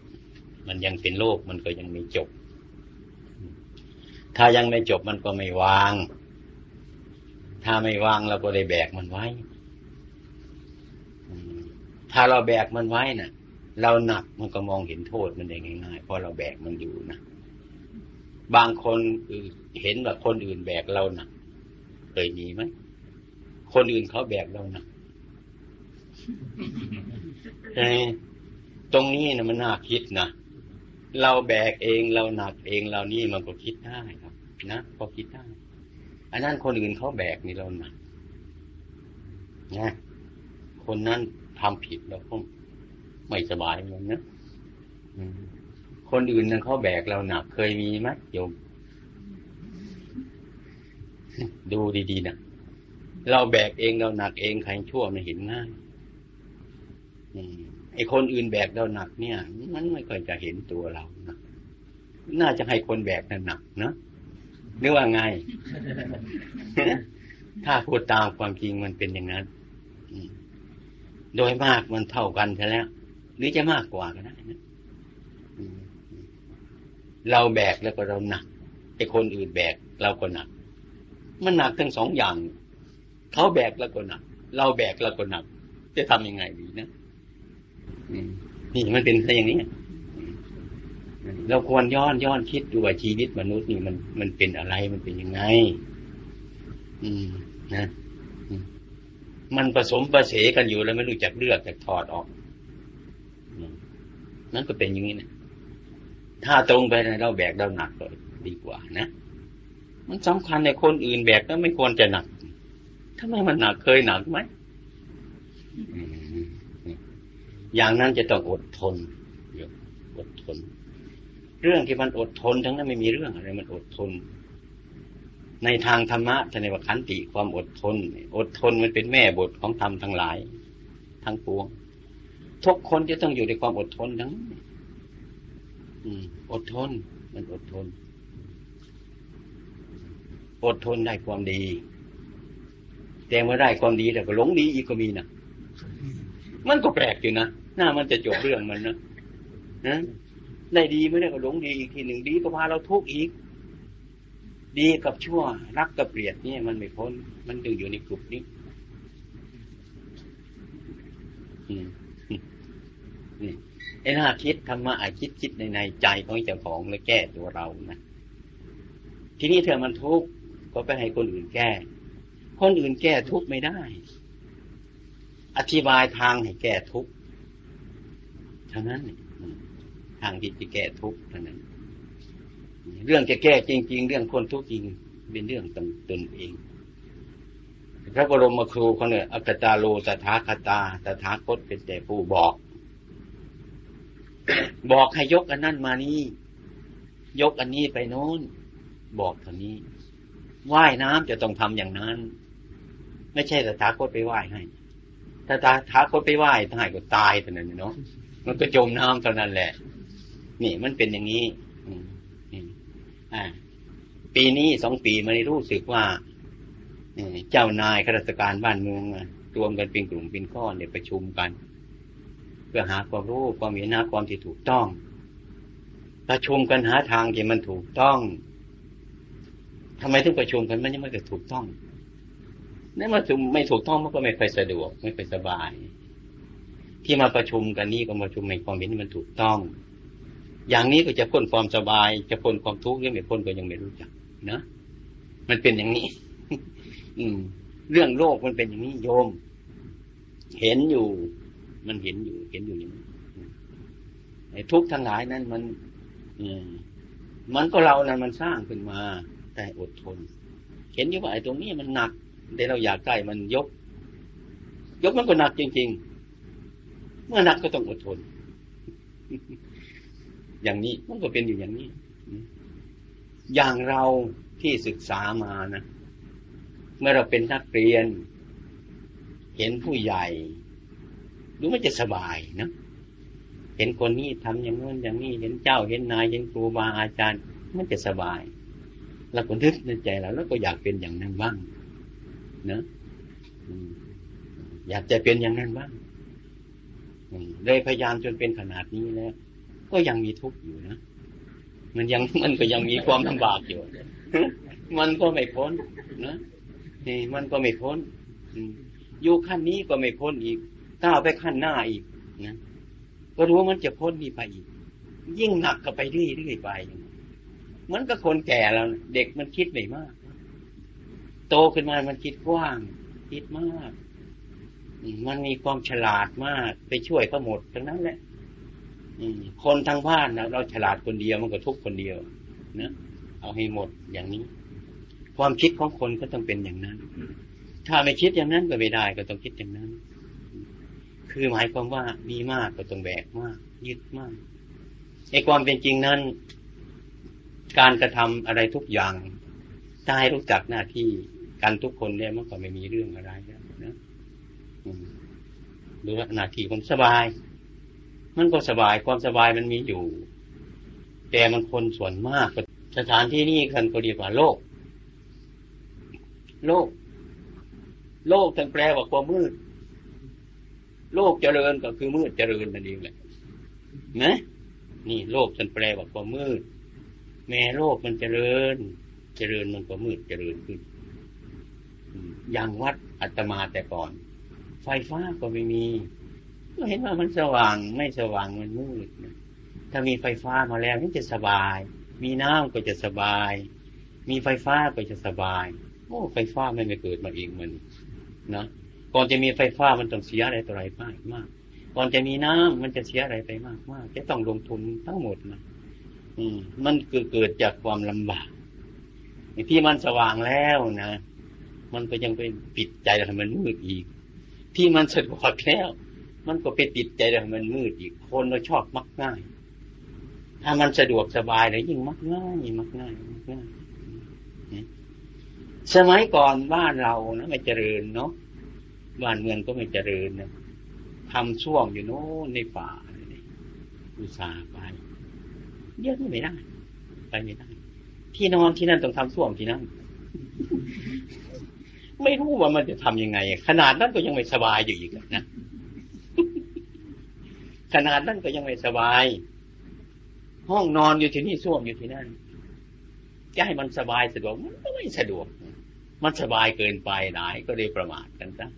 มันยังเป็นโลกมันก็ยังไม่จบ ถ้ายังไม่จบมันก็ไม่วาง ถ้าไม่วางเราก็ได้แบกมันไว้ ถ้าเราแบกมันไว้นะ่ะ เราหนักมันก็มองเห็นโทษมันได้ง่ายๆเพราะเราแบกมันอยู่นะบางคนเห็นว่าคนอื่นแบกเราหนักเคยมีไหม คนอื่นเขาแบกเราหนักตรงนี้นะมันน่าคิดนะเราแบกเองเราหนักเองเรานี่มันก็คิดได้ครับ นะก็คิดได้ อันนั้นคนอื่นเขาแบกนี่เราหนักนะคนนั้นทำผิดแล้วก็ไม่สบายเหมือนนะคนอื่นนั้นเขาแบกเราหนักเคยมีไหมโยมดูดีๆนะ เราแบกเองเราหนักเองใครชั่วมันเห็นง่ายไอคนอื่นแบกเราหนักเนี่ย มันไม่ค่อยจะเห็นตัวเรานะน่าจะให้คนแบกนั้นหนักนะหรือว่าไง ถ้าพูดตามความจริงมันเป็นอย่างนั้นโดยมากมันเท่ากันใช่แล้วหรือจะมากกว่าก็ได้นะเราแบกแล้วก็เราหนักไอคนอื่นแบกเราก็หนัก มันหนักทั้งสองอย่าง เขาแบกแล้วก็หนัก เราแบกแล้วก็หนัก จะทำยังไงดีนะนี่มันเป็นอะไรอย่างนี้เราควรย้อนย้อนคิดดูว่าชีวิตมนุษย์นี่มันมันเป็นอะไรมันเป็นยังไง อืมนะมันผสมประเสกันอยู่แล้วไม่รู้จักเลือกจากถอดออกนั่นก็เป็นอย่างนี้นะถ้าตรงไปเราแบกเราหนักเลยดีกว่านะมันสำคัญในคนอื่นแบกแล้วไม่ควรจะหนัก ทำไมมันหนักเคยหนักไหมอย่างนั้นจะต้องอดทนอดทน เรื่องที่มันอดทนทั้งนั้นไม่มีเรื่องอะไรมันอดทน ในทางธรรมะท่านในว่าขันติความอดทน อดทนมันเป็นแม่บทของธรรมทั้งหลาย ทั้งปวง ทุกคนจะต้องอยู่ในความอดทนทั้งอดทน มันอดทน อดทนได้ความดี แต่เมื่อได้ความดีแต่ก็หลงดีอีกก็มีนะมันก็แปลกอยู่นะหน้ามันจะจบเรื่องมันนะนะได้ดีไม่ได้ก็หลงดีอีกทีหนึ่งดีก็พาเราทุกข์อีก ดีกับชั่วรักกับเกลียดนี่มันไม่พ้น มันจึงอยู่ในกลุ่มนี้นี่ไอ้หน้าคิดธรรมะไอ้คิดคิดในในใจของเจ้าของแล้วแก้ตัวเรานะทีนี้เธอมันทุกข์ก็ไปให้คนอื่นแก้ คนอื่นแก้ทุกข์ไม่ได้ อธิบายทางให้แก้ทุกข์เท่านั้นทางที่จะแก้ทุกข์เท่านั้น เรื่องจะแก้จริง ๆ เรื่องคนทุกข์จริง เป็นเรื่องตนตนเอง พระบรมครูเขาเนี่ยอัตตาโลตถาคตาตถาคตเป็นแต่ผู้บอก บอกให้ยกอันนั้นมานี่ยกอันนี้ไปโน้น บอกเท่านี้ว่ายน้ำจะต้องทำอย่างนั้น ไม่ใช่ตถาคตไปว่ายให้ถ้าตาถาคตไปว่ายถ้าก็ตายเท่านั้นเนาะมันก็จมน้ำเท่านั้นแหละ นี่มันเป็นอย่างนี้อ่าปีนี้สองปีมันรู้สึกว่าเจ้านายข้าราชการบ้านเมืองรวมกันเป็นกลุ่มเป็นก้อนเนี่ยประชุมกัน เพื่อหาความรู้ความเห็นหาความที่ถูกต้อง ประชุมกันหาทางที่มันถูกต้องทำไมถึงประชุมกันมันยังไม่เกิดถูกต้อง นี่มาถึงไม่ถูกต้องมันก็ไม่ค่อยสะดวก ไม่ค่อยสบาย ที่มาประชุมกันนี่ก็ประชุมในความเห็นที่มันถูกต้อง อย่างนี้ก็จะพ้นความสบาย จะพ้นความทุกข์หรือไม่พ้นก็ยังไม่รู้จักนะมันเป็นอย่างนี้ อืม เรื่องโลกมันเป็นอย่างนี้โยม เห็นอยู่ มันเห็นอยู่ เห็นอยู่อย่างนี้ไอ้ทุกข์ทั้งหลายนั้นมันอืมมันก็เรานั้นมันสร้างขึ้นมา แต่อดทน เห็นอยู่ว่าไอ้ตรงนี้มันหนัก แต่เราอยากใกล้มันยก ยกมันก็หนักจริง ๆ เมื่อหนักก็ต้องอดทน อย่างนี้มันก็เป็นอยู่อย่างนี้ อย่างเราที่ศึกษามานะเมื่อเราเป็นนักเรียน เห็นผู้ใหญ่ดูมันจะสบายนะเห็นคนนี้ทำอย่างนู้นอย่างนี้ เห็นเจ้าเห็นนายเห็นครูบาอาจารย์ มันจะสบาย แล้วก็นึกในใจเราแล้วก็อยากเป็นอย่างนั้นบ้าง นะอยากจะเป็นอย่างนั้นบ้างเลยพยายามจนเป็นขนาดนี้แล้ว ก็ยังมีทุกข์อยู่นะมันยังมันก็ยังมีความลำบากอยู่ มันก็ไม่พ้นนะนี่มันก็ไม่พ้นอยู่ขั้นนี้ก็ไม่พ้นอีกก้าวไปขั้นหน้าอีกนะก็รู้ว่ามันจะพ้นนี่ไปอีก ยิ่งหนักก็ไปเรื่อยๆไป มันก็คนแก่แล้ว เด็กมันคิดไม่มาก โตขึ้นมามันคิดกว้าง คิดมาก มันมีความฉลาดมาก ไปช่วยเขาหมดทั้งนั้นแหละคนทางบ้านนะเราฉลาดคนเดียวมันก็ทุกคนเดียวนะเอาให้หมดอย่างนี้ ความคิดของคนก็ต้องเป็นอย่างนั้น ถ้าไม่คิดอย่างนั้นก็ไม่ได้ก็ต้องคิดอย่างนั้น คือหมายความว่ามีมากก็ต้องแบกมาก ยึดมากในความเป็นจริงนั้น การกระทำอะไรทุกอย่างถ้าให้รู้จักหน้าที่ กันทุกคนเนี่ยมันก็ไม่มีเรื่องอะไรนะดูว่าหน้าที่คนสบาย มันก็สบายความสบายมันมีอยู่ แต่มันคนส่วนมากสถานที่นี้กันก็ดีกว่าโลก โลก โลกทั้งแปลว่าความมืด โลกเจริญก็คือมืดเจริญนั่นเองแหละนะนี่โลกฉันแปลว่าความมืด แม่โลกมันเจริญ เจริญมันก็มืดเจริญขึ้น อย่างวัดอัตมาแต่ก่อน ไฟฟ้าก็ไม่มี ก็เห็นว่ามันสว่างไม่สว่างมันมืดถ้ามีไฟฟ้ามาแล้วมันจะสบาย มีน้ำก็จะสบาย มีไฟฟ้าก็จะสบาย โอ้ไฟฟ้าไม่ไปเกิดมาเองมันนะก่อนจะมีไฟฟ้ามันต้องเสียอะไรต่ออะไรมากมาก ก่อนจะมีน้ำมันจะเสียอะไรไปมากมากจะต้องลงทุนทั้งหมดนะอืมมันเกิดจากความลำบากที่มันสว่างแล้วนะ มันก็ยังไปปิดใจทำมันมืดอีก ที่มันสะดวกแล้ว มันก็ไปติดใจทำมันมืดอีก คนเราชอบมักง่าย ถ้ามันสะดวกสบายเลยยิ่งมักง่ายมักง่ายมักง่ายสมัยก่อนบ้านเรานะไม่เจริญเนาะบ้านเมืองก็ไม่เจริญนะทำช่วงอยู่โน้นในป่าอุตสาห์ไปเยอะไม่ได้ไปไม่ได้ที่นอนที่นั่นต้องทำช่วงที่นั่น ไม่รู้ว่ามันจะทํำยังไง ขนาดนั้นก็ยังไม่สบายอยู่อีกนะขนาดนั้นก็ยังไม่สบาย ห้องนอนอยู่ที่นี่ส้วมอยู่ที่นั่นจะให้มันสบายสะดวกมันก็ไม่สะดวก มันสบายเกินไปหลายก็เลยประมาทกันซะ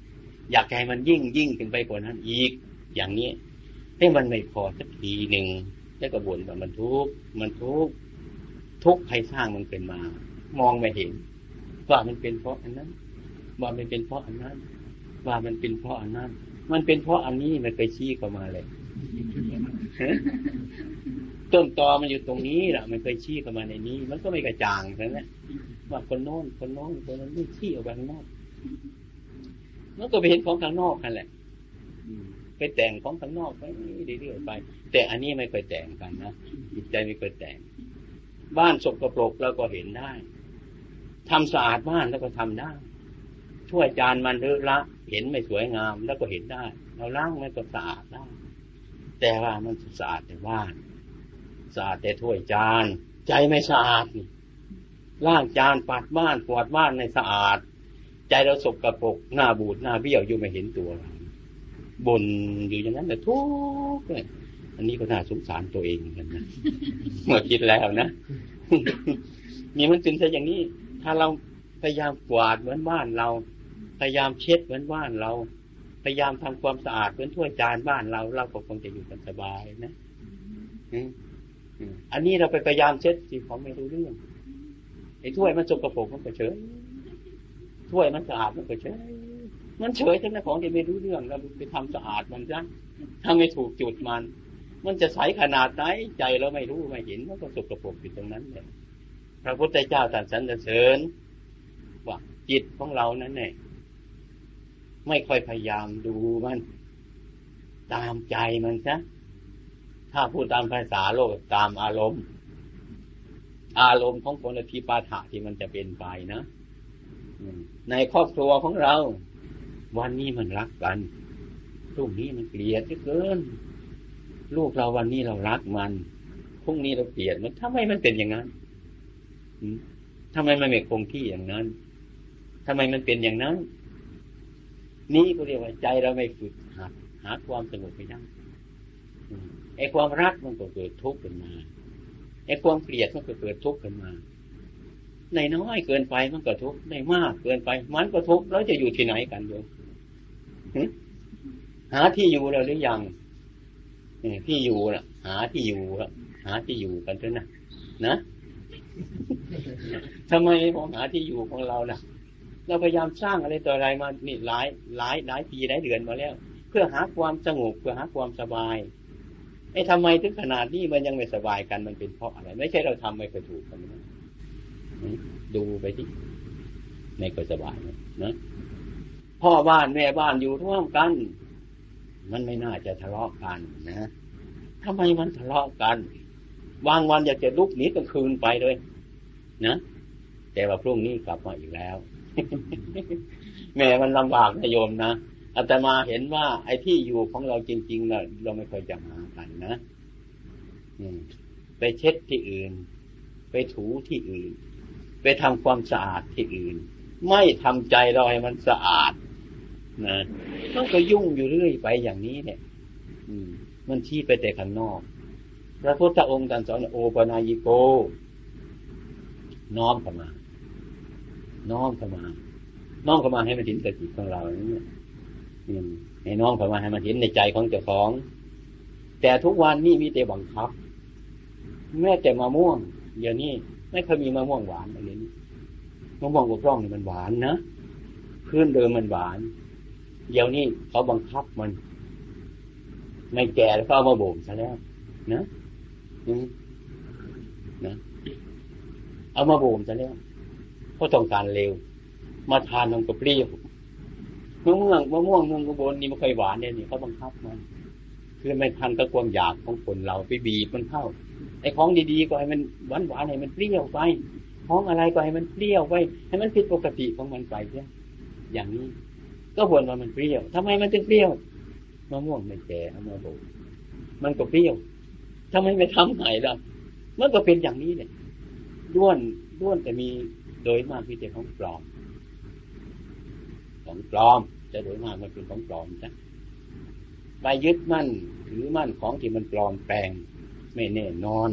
อยากให้มันยิ่งยิ่งขึ้นไปกว่านั้นอีก อย่างนี้ให้มันไม่พอสักทีหนึ่งแล้วก็บ่นว่ามันทุกข์มันทุกข์ทุกข์ใครสร้างมันเป็นมา มองไม่เห็น ว่ามันเป็นเพราะอันนั้น ว่ามันเป็นเพราะอันนั้นว่ามันเป็นเพราะอันนั้น มันเป็นเพราะอันนี้มันเคยชี้เข้ามาเลยต้นตอมันอยู่ตรงนี้แหละมันเคยชี้เข้ามาในนี้ มันก็ไม่กระจ่างใช่ไหมว่าคนโน้นคนโน้นคนนั้นไม่ชี้ออกไปข้างนอกมันก็ไปเห็นของข้างนอกกันแหละไปแต่งของข้างนอกไปเรื่อยๆไป แต่อันนี้ไม่เคยแต่งกันนะจิตใจไม่เคยแต่ง บ้านสกปรกเราก็เห็นได้ทำสะอาดบ้านแล้วก็ทำได้ ช่วยจานมันเลอะละ เห็นไม่สวยงามแล้วก็เห็นได้ เราล้างมันก็สะอาดได้แต่ว่ามันสะอาดแต่บ้านสะอาดแต่ถ้วยจาน ใจไม่สะอาดล้างจานปัดบ้านปวดบ้านในสะอาด ใจเราสกรปรกหน้าบูดหน้าเบี้ยวอยู่ไม่เห็นตัวบนอยู่อย่างนั้นแต่ทุกข์เลยอันนี้ก็น่าสงสารตัวเองเหมือนกันนะเมื่อคิดแล้วนะมีมันเป็นซะอย่างนี้ ถ้าเราพยายามกวาดเหมือนบ้านเรา พยายามเช็ดเหมือนบ้านเรา พยายามทำความสะอาดเหมือนถ้วยจานบ้านเรา เราก็คงจะอยู่กันสบายนะอันนี้เราไปพยายามเช็ดสิของไม่รู้เรื่องไอ้ถ้วยมันสกปรกมันก็เฉยถ้วยมันสะอาดมันก็เฉยมันเฉยทั้งนั้นของที่ไม่รู้เรื่องเราไปทำสะอาดมันซะถ้าไม่ถูกจุดมัน มันจะใสขนาดไหนใจเราไม่รู้ไม่เห็นมันก็สกปรกอยู่ตรงนั้นเลยพระพุทธเจ้าตรัสสรรเสริญว่าจิตของเรานั้นเนี่ย ไม่ค่อยพยายามดูมัน ตามใจมันซะถ้าพูดตามภาษาโลกตามอารมณ์ อารมณ์ของคนที่ปาถะที่มันจะเป็นไปนะในครอบครัวของเรา วันนี้มันรักกันพรุ่งนี้มันเกลียดเกิน ลูกเราวันนี้เรารักมันพรุ่งนี้เราเกลียดมันทำไมมันเป็นอย่างนั้นทำไมมันไม่คงที่อย่างนั้นทำไมมันเป็นอย่างนั้น นี่ก็เรียกว่าใจเราไม่ฝึกหัดหาความสงบไปได้ไอ้ความรักมันก็เกิดทุกข์ขึ้นมาไอ้ความเกลียดมันก็เกิดทุกข์ขึ้นมาในน้อยเกินไปมันก็ทุกข์ในมากเกินไปมันก็ทุกข์แล้วจะอยู่ที่ไหนกันโยมหาที่อยู่แล้วหรือยังที่อยู่ล่ะ หาที่อยู่ล้วหาที่อยู่กันเถอะนะนะทำไมมองหาที่อยู่ของเราล่ะ เราพยายามสร้างอะไรต่ออะไรมานี่หลายหลายหลายปีหลายเดือนมาแล้ว เพื่อหาความสงบเพื่อหาความสบายไอ้ทำไมถึงขนาดนี้มันยังไม่สบายกันมันเป็นเพราะอะไร ไม่ใช่เราทำไม่เคยถูกกันนะดูไปที่ไม่เคยสบายนะพ่อบ้านแม่บ้านอยู่ร่วมกัน มันไม่น่าจะทะเลาะกันนะทำไมมันทะเลาะกันบางวันอยากจะลุกหนีกลางคืนไปเลยนะแต่ว่าพรุ่งนี้กลับมาอีกแล้ว แม่มันลำบากนะโยมนะอาตมาเห็นว่า ไอ้ที่อยู่ของเราจริงๆเนะเราไม่เคยจะหากันนะไปเช็ดที่อื่น ไปถูที่อื่น ไปทำความสะอาดที่อื่น ไม่ทำใจเราให้มันสะอาดนะต้องก็ยุ่งอยู่เรื่อยไปอย่างนี้เนี่ยมันชี้ไปแต่ข้างนอก พระพุทธองค์ตรัสสอนโอปนายิโก น้อมเข้ามา น้อมเข้ามา น้อมเข้ามาให้มันถึงกจิตของเราเนี่ยให้น้อมเข้ามาให้มันเห็นในใจของเจ้าของ แต่ทุกวันนี้มีแต่บังคับ แม้แต่มะม่วงเดี๋ยวนี้ไม่เคยมีมะม่วงหวานอะไรนี้มะม่วงกร่องนี่มันหวานนะพื้นเดิมมันหวาน เดี๋ยวนี้เขาบังคับมัน ไม่แก่แล้วก็เอามาบ่มซะแล้วนะนะ เอามาบ่มซะแล้ว เพราะต้องการเร็ว มาทานมันก็เปรี้ยวมะม่วงมะม่วงเมืองกบนนี่มันเคยหวานเนี่ยนี่เขาบังคับมันคือไม่ทันกับความอยากของคนเราไปบีบมันเข้าไอ้ของดีๆก็ให้มันหวานหวานให้มันเปรี้ยวไปของอะไรก็ให้มันเปรี้ยวไปให้มันผิดปกติของมันไปใช่อย่างนี้ ก็บ่นว่ามันเปรี้ยวทำไมมันถึงเปรี้ยวมะม่วงไม่แก่เอามาบ่มันก็เปรี้ยวทำไมไม่ทำไหนล่ะมันก็เป็นอย่างนี้เนี่ยด้วนด้วนแต่มี โดยมากที่จะของปลอม ของปลอมจะโดยมากมันเป็นของปลอมจ้ะไปยึดมั่นถือมั่นของที่มันปลอมแปลง ไม่แน่นอน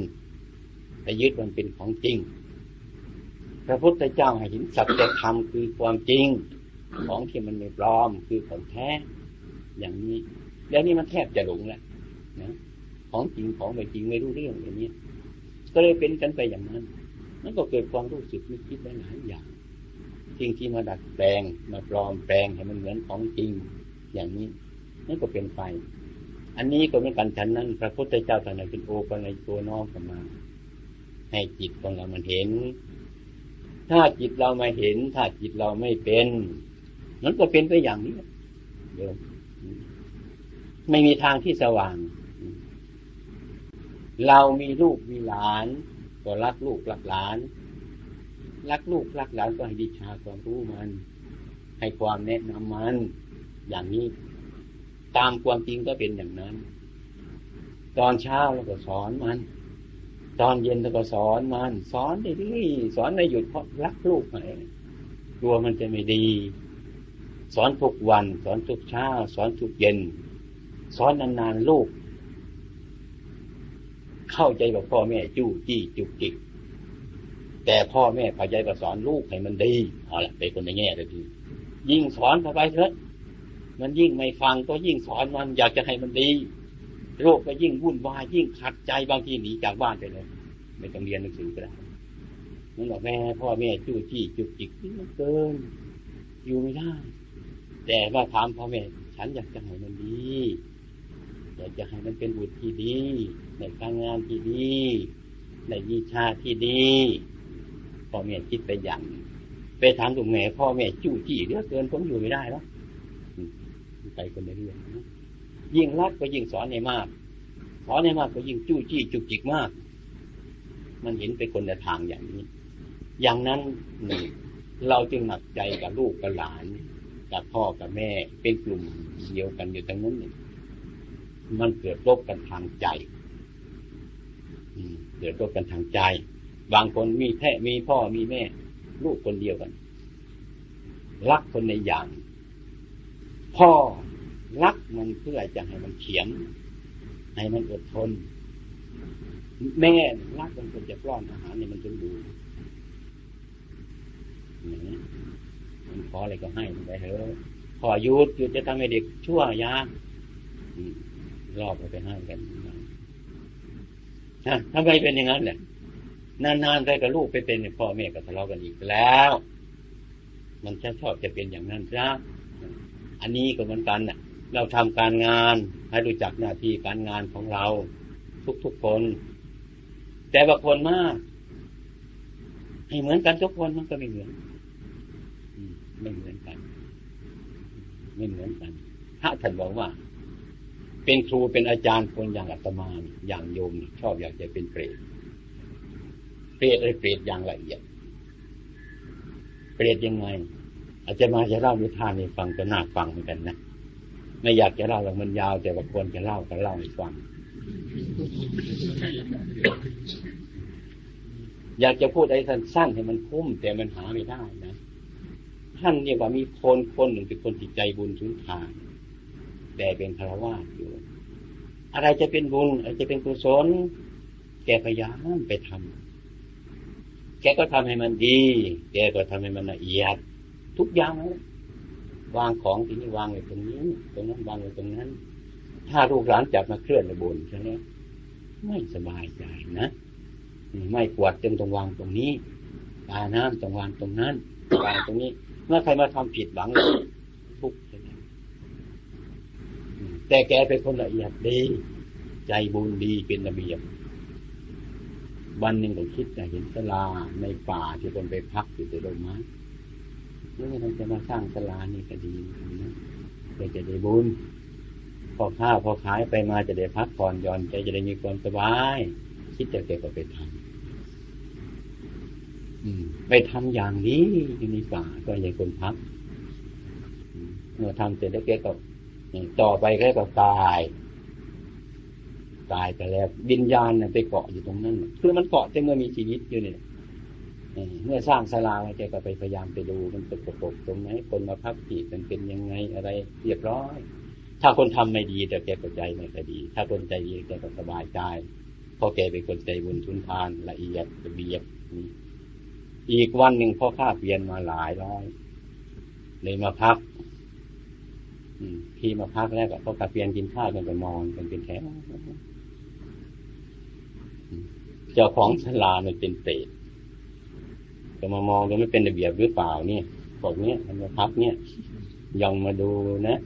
แต่ยึดมันเป็นของจริง พระพุทธเจ้าให้เห็นสัจธรรมคือความจริง ของที่มันไม่ปลอมคือของแท้ อย่างนี้แล้วนี่มันแทบจะหลงแล้วนะของจริงของไม่จริงไม่รู้เรื่องอย่างนี้ ก็เลยเป็นกันไปอย่างนั้น นั่นก็เกิดความรู้สึกนึกคิดหลายอย่างสิ่งที่มาดัดแปลงมาปลอมแปลงให้มันเหมือนของจริงอย่างนี้นั่นก็เป็นไป อันนี้ก็เป็นการฉันนั้น พระพุทธเจ้าตรัสเป็นโอปัญโยน้อมเข้ามา ให้จิตของเรามันเห็น ถ้าจิตเราไม่เห็น ถ้าจิตเราไม่เป็นนั้นก็เป็นไปอย่างนี้เดี๋ยวไม่มีทางที่สว่าง เรามีลูกมีหลาน ก็รักลูกรักหลาน รักลูกรักหลานก็ให้ดิชาความรู้มัน ให้ความแนะนำมัน อย่างนี้ ตามความจริงก็เป็นอย่างนั้น ตอนเช้าเราก็สอนมัน ตอนเย็นเราก็สอนมัน สอนได้ดีสอนไม่หยุดเพราะรักลูกไหนกลัวมันจะไม่ดี สอนทุกวัน สอนทุกเช้า สอนทุกเย็น สอนนานๆลูก เข้าใจกับพ่อแม่จู้จี้จุกจิก แต่พ่อแม่พยายามสอนลูกให้มันดีเอาละไปคนในแง่เลยทียิ่งสอนเข้าไปเถอะมันยิ่งไม่ฟังก็ยิ่งสอนมันอยากจะให้มันดีโรคก็ยิ่งวุ่นวายยิ่งขัดใจบางทีหนีจากบ้านไปเลย ไม่ต้องเรียนหนังสือก็ได้มันบอกแม่พ่อแม่จู้จี้จุกจิกมันเกิน อยู่ไม่ได้แต่ว่าถามพ่อแม่ ฉันอยากจะให้มันดีอยากจะให้มันเป็นบุตรที่ดี ในการงานที่ดีในวิชาที่ดีพ่อแม่คิดไปอย่าง ไปถามตรงแม่พ่อแม่จู้จี้เยอะเกินผมอยู่ไม่ได้แล้วไปคนในเรื่องยิ่งรักก็ยิ่งสอนในมาก สอนในมากก็ยิ่งจู้จี้จุกจิกมาก มันเห็นไปคนละทางอย่างนี้ อย่างนั้นหนึ่งเราจึงหนักใจกับลูกกับหลานกับพ่อกับแม่เป็นกลุ่มเดียวกันอยู่ตรงนั้นหนึ่งมันเกิดรบกันทางใจ เกิดรบกันทางใจ บางคนมีแท้มีพ่อมีแม่ ลูกคนเดียวกัน รักคนในอย่าง พ่อรักมันเพื่อจะให้มันเขียนให้มันอดทน แม่รักมันคนจะป้อนอาหารเนี่ยมันจนดูมันขออะไรก็ให้มันไปเถอะขอยุดหยุดจะทำให้เด็กชั่วยารอบไปให้กัน ฮะทำไมเป็นอย่างนั้นเนี่ยนานๆไปกับลูกไปเป็นพ่อแม่ก็ทะเลาะกันอีกแล้ว มันจะชอบจะเป็นอย่างนั้นจ้าอันนี้ก็เหมือนกันน่ะ เราทำการงานให้รู้จักหน้าที่การงานของเรา ทุกๆคน แต่บางคนมากให้เหมือนกันทุกคนมันก็ไม่เหมือนไม่เหมือนกัน ไม่เหมือนกันพระท่านบอกว่า เป็นครูเป็นอาจารย์คนอย่างอาตมาอย่างโยมชอบอยากจะเป็นเปรตเปรตอะไรเปรตอย่างละเอียด เปรตยังไง อาจจะมาจะเล่านิทานให้ฟังก็น่าฟังเหมือนกันนะไม่อยากจะเล่าหรอกมันยาว แต่ว่าควรจะเล่าก็เล่าให้ฟัง อยากจะพูดอะไรสั้นๆให้มันคุ้ม แต่มันหาไม่ได้นะท่านเรียกว่ามีคนคนหนึ่งเป็นคนจิตใจบุญทุนทาน แต่เป็นคารวะอยู่ อะไรจะเป็นบุญอะไรจะเป็นกุศล แกพยายามไปทำแกก็ทำให้มันดี แกก็ทำให้มันละเอียด ทุกอย่างวางของที่นี่วางไว้ตรงนี้ ตรงนั้นวางไว้ตรงนั้น ถ้าลูกหลานจับมาเคลื่อนในบนใช่ไหมไม่สบายใจนะไม่ปวดจึงต้องวางตรงนี้ตาน้ำต้องวางตรงนั้นวางตรงนี้ เมื่อใครมาทำผิดหวังทุกข์ใช่ไหม แต่แกเป็นคนละเอียดดี ใจบุญดีเป็นระเบียบ วันหนึ่งผมคิดจะเห็นสลาในป่าที่คนไปพักอยู่ในร่มไม้เมื่อเราจะมาสร้างสลานี่ก็ดีนะเพื่อจะได้บุญพอข้าวพอขายไปมาจะได้พักผ่อนย่อนใจจะได้มีความสบาย คิดจะเก็บก็ไปทำไปทำอย่างนี้อยู่ในป่าก็ยังคนพักเมื่อทำเสร็จแล้วแกก็ ต่อไปแกก็ตาย ตายไปแล้ววิญญาณไปเกาะอยู่ตรงนั้นคือมันเกาะแต่เมื่อมีชีวิตอยู่เนี่ยเมื่อสร้างศาลาแกก็ไปพยายามไปดูมันตกปกตรงไหนคนมาพักจีมันเป็นยังไงอะไร เรียบร้อย ถ้าคนทำไม่ดีแต่แกก็ใจไม่ค่อยดี ถ้าคนใจดีแกก็สบายใจเพราะแกเป็นคนใจบุญทุนทานละเอียดระเบียบอีกวันหนึ่งพ่อข้าเปลี่ยนมาหลายร้อยเลยมาพัก พี่มาพักแรกก็พ่อข้าเปลี่ยนกินข้าวกันไปนอนกันเป็นแถวเจ้าของศาลามันเป็นเตะจะมามองก็ไม่เป็นระเบียบหรือเปล่านี่พวกเนี้มันมาพักเนี่ยยังมาดูนะ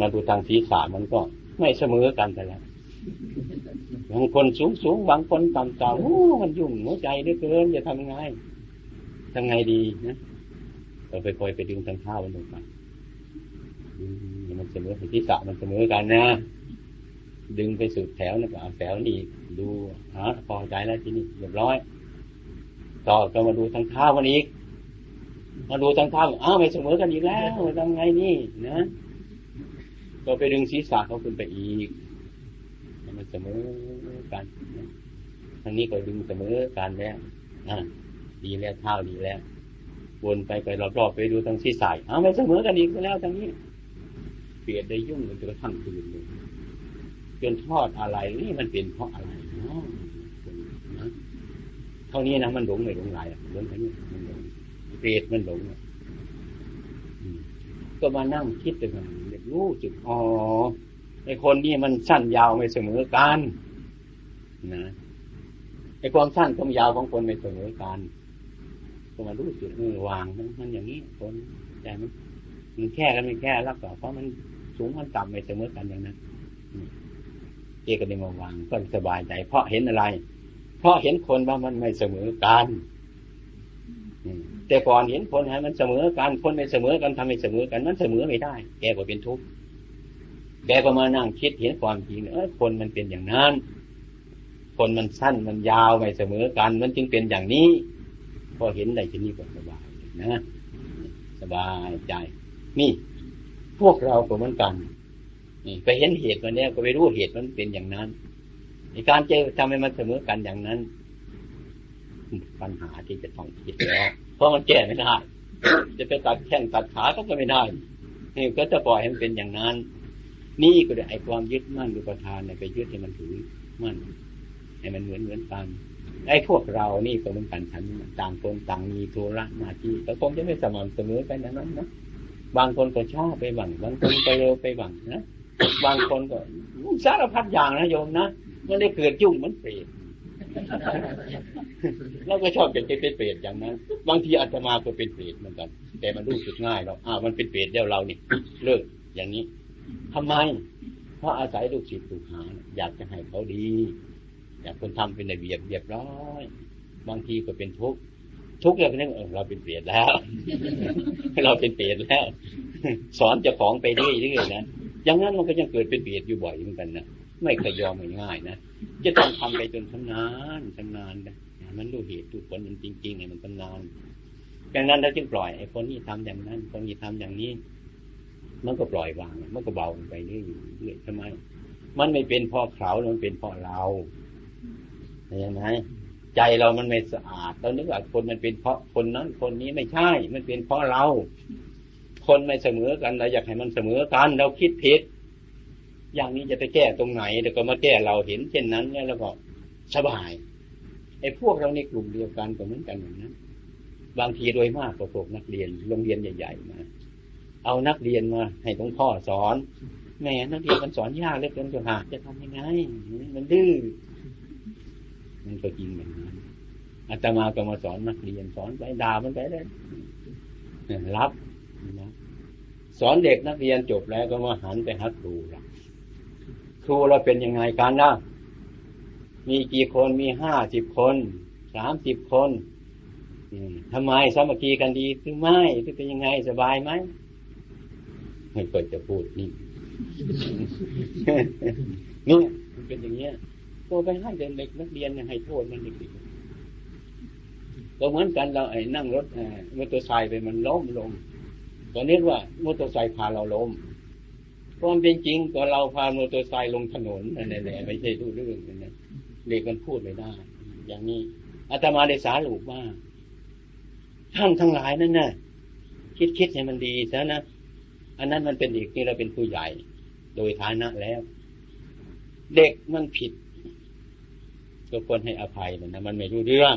มาดูทางศีรษะมันก็ไม่เสมอกันแต่ละบางคนสูงสูงบางคนต่ำต่ำโอ้มันยุ่งหัวใจเหลือเกินจะทำยังไงทำไงดีนะเราไปคอยไปดึงทางเท้ามันลงมา มันเสมอศีรษะมันเสมอกันนะ ดึงไปสุดแถวนะก็แถวนี้ดูฮะพอใจแล้วที่นี้เรียบร้อย ต่อก็มาดูทางเท้ามันอีก มาดูทางเท้าอ้าวไม่เสมอกันอีกแล้วทำไงนี่นะก็ไปดึงศีรษะเขาขึ้นไปอีกมันเสมอกันทางนี้ก็ดึงเสมอกันแล้วอ่าดีแล้วเท้าดีแล้ววนไปไปรอบๆไปดูทางที่สายเอาไม่เสมอกันอีกแล้วทางนี้ ปียนได้ยุ่งจนกระทั่งคืนเลยจนทอดอะไรนี่มันเป็นเพราะอะไรเนาะนะเท่านี้นะมันหลงไม่หลงไหลหลงแค่นี้มันหลงเปรตมันหลงก็มานั่งคิดไปมันรู้จุดอ๋อไอคนนี้มันสั้นยาวไม่เสมอกันนะไอความสั้นความยาวของคนไม่เสมอกันก็มารู้จุดมือวางมันอย่างนี้คนแต่มันมันแค่กันไม่แค่รับต่อเพราะมัน สูงมันต่ำไม่เสมอกันอย่างนั้นเจก็ได้มาวางก็สบายใจเพราะเห็นอะไร เพราะเห็นคนว่ามันไม่เสมอกันแต่ก่อนเห็นคนให้มันเสมอกันคนไม่เสมอกันทำให้เสมอกันมันเสมอไม่ได้ แกก็เป็นทุกข์แกก็มานั่งคิดเห็นความจริงเออคนมันเป็นอย่างนั้น คนมันสั้นมันยาวไม่เสมอกัน มันจึงเป็นอย่างนี้พอเห็นได้ทีนี้ก็สบายนะ สบายใจ นี่ พวกเราก็เหมือนกันนี่ไปเห็นเหตุมันเนี้ยก็ไปรู้เหตุมันเป็นอย่างนั้นในการเจอทำให้มันเสมอกันอย่างนั้น ปัญหาที่จะต้องคิดแล้วเพราะมันแก้ไม่ได้จะไปตัดแข้งตัดขาก็ไม่ได้นี่ก็จะปล่อยให้มันเป็นอย่างนั้น นี่ก็ได้ไอความยึดมั่นอุปทานเนี่ยไปยึดให้มันถือมั่นให้มันเหมือนเหมือนกันไอ้พวกเรานี่ก็เหมือนกันฉันต่างคนต่างมีธุระหน้าที่แต่คงจะไม่สม่ำเสมอกันนั้นนะ บางคนก็ช้าไปบังบางคนก็เร็วไปบังนะบางคนก็สารพัดอย่างนะโยมนะมันได้เกิดยุ่งเหมือนเปรตเราก็ชอบเป็นเป็นเปรตอย่างนั้น บางทีอาจจะมาก็เป็นเปรตเหมือนกัน แต่มันรู้สึกง่ายเราอ้าวมันเป็นเปรตเดียวเรานี่เลิกอย่างนี้ทำไม เพราะอาศัยลูกศิษย์ลูกหา อยากจะให้เขาดี อยากคนทำเป็นระเบียบเรียบร้อย บางทีก็เป็นทุกข์ ทุกข์อย่างนี้เราเป็นเปรตแล้ว เราเป็นเปรตแล้ว สอนจะของไปเรื่อยๆนะอย่างนั้นมันก็ยังเกิดเป็นเปรตอยู่บ่อยเหมือนกันนะไม่เคยยอมง่ายๆนะจะต้องทำไปจนชำนาญชำนาญนะมันรู้เหตุรู้ผลมันจริงๆเนี่ยมันชำนาญดังนั้นเราจึงปล่อยไอ้คนนี้ทำอย่างนั้น คนนี้ทำอย่างนี้ มันก็ปล่อยวาง มันก็เบาไปเรื่อยๆทำไม มันไม่เป็นเพราะเขามันเป็นเพราะเราเห็นไหม ใจเรามันไม่สะอาดเรานึกว่าคนมันเป็นเพราะคนนั้นคนนี้ไม่ใช่ มันเป็นเพราะเรา คนไม่เสมอกันเราอยากให้มันเสมอกัน เราคิดผิด อย่างนี้จะไปแก้ตรงไหนเดี๋ยวก็มาแก้เราเห็นเช่นนั้นเนี่ยแล้วก็สบายไอ้พวกเราในกลุ่มเดียวกันก็เหมือนกันอย่างนั้นบางทีโดยมากก็พวกนักเรียนโรงเรียนใหญ่ๆมาเอานักเรียนมาให้ตรงพ่อสอนแม่นักเรียนมันสอนยากเหลือเกินจะหาจะทำยังไงมันดื้อ มันก็จริงอย่างนั้นอาตมาก็มาสอนนักเรียนสอนไปด่ามันไปเลยรับนะสอนเด็กนักเรียนจบแล้วก็มาหันไปหาครูละครูเราเป็นยังไงกันนะมีกี่คนมีห้าสิบคนสามสิบคนทำไมสามัคคีกันดีหรือไม่หรือเป็นยังไงสบายไหมไม่เปิดจะพูดนี่นี่มันเป็นอย่างเงี้ย ตัวไปให้เด็กนักเรียนให้โทษมันเด็กก็เหมือนกันเราไอ้นั่งรถมอเตอร์ไซค์ไปมันล้มลงก็นึกว่ามอเตอร์ไซค์พาเราล้มความเป็นจริงก็เราพามอเตอร์ไซค์ลงถนนนั่นแหละไม่ใช่ทุกเรื่องนะเด็กมันพูดไม่ได้ อย่างนี้อาตมาได้สารุปว่าท่านทั้งหลายนั่นน่ะคิดคิดให้มันดีซะนะอันนั้นมันเป็นเด็กนี่เราเป็นผู้ใหญ่ โดยฐานะแล้ว เด็กมันผิด ก็ควรให้อภัยมันนะมันไม่รู้เรื่อง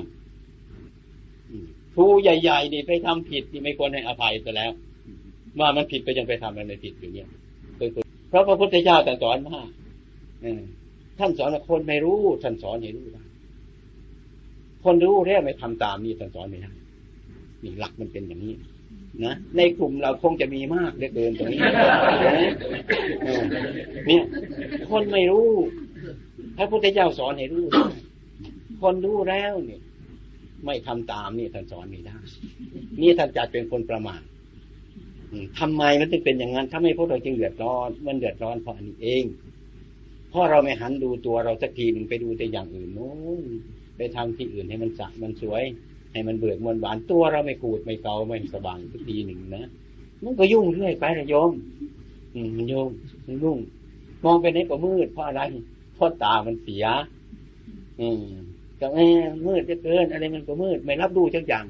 ผู้ใหญ่ๆนี่ไปทำผิดนี่ไม่ควรให้อภัยซะแล้ว ว่ามันผิดก็ยังไปทำอะไรผิดอยู่เนี่ยเพราะพระพุทธเจ้าแต่สอนว่าท่านสอนคนไม่รู้ท่านสอนให้รู้ได้คนรู้แล้วไม่ทำตามนี่ท่านสอนไม่ได้นี่หลักมันเป็นอย่างนี้นะในกลุ่มเราคงจะมีมากเลือเกินตรงนี้เนี่ยคนไม่รู้พระพุทธเจ้าสอนให้รู้ คนรู้แล้วเนี่ยไม่ทำตามนี่ท่านสอนไม่ได้ นี่ท่านจัดเป็นคนประมาททำไมมันถึงเป็นอย่างนั้นถ้าไม่พวกเราจึงเดือดร้อน มันเดือดร้อนเพราะอันนี้เองเพราะเราไม่หันดูตัวเราสักทีหนึ่งไปดูแต่อย่างอื่นโน้นไปทำที่อื่นให้มันสะมันสวย ให้มันเบิกมันหวานตัวเราไม่ขูดไม่เกาไม่สบายสักทีหนึ่งนะมันก็ยุ่งเรื่อยไปนะโยมอืมมันยุ่งมันยุ่ง มองไปไหนก็มืดเพราะอะไรเพราะตามันเสีย อืม ก็แม่มืดจะเกิน อะไรมันก็มืด ไม่รับดูจักอย่าง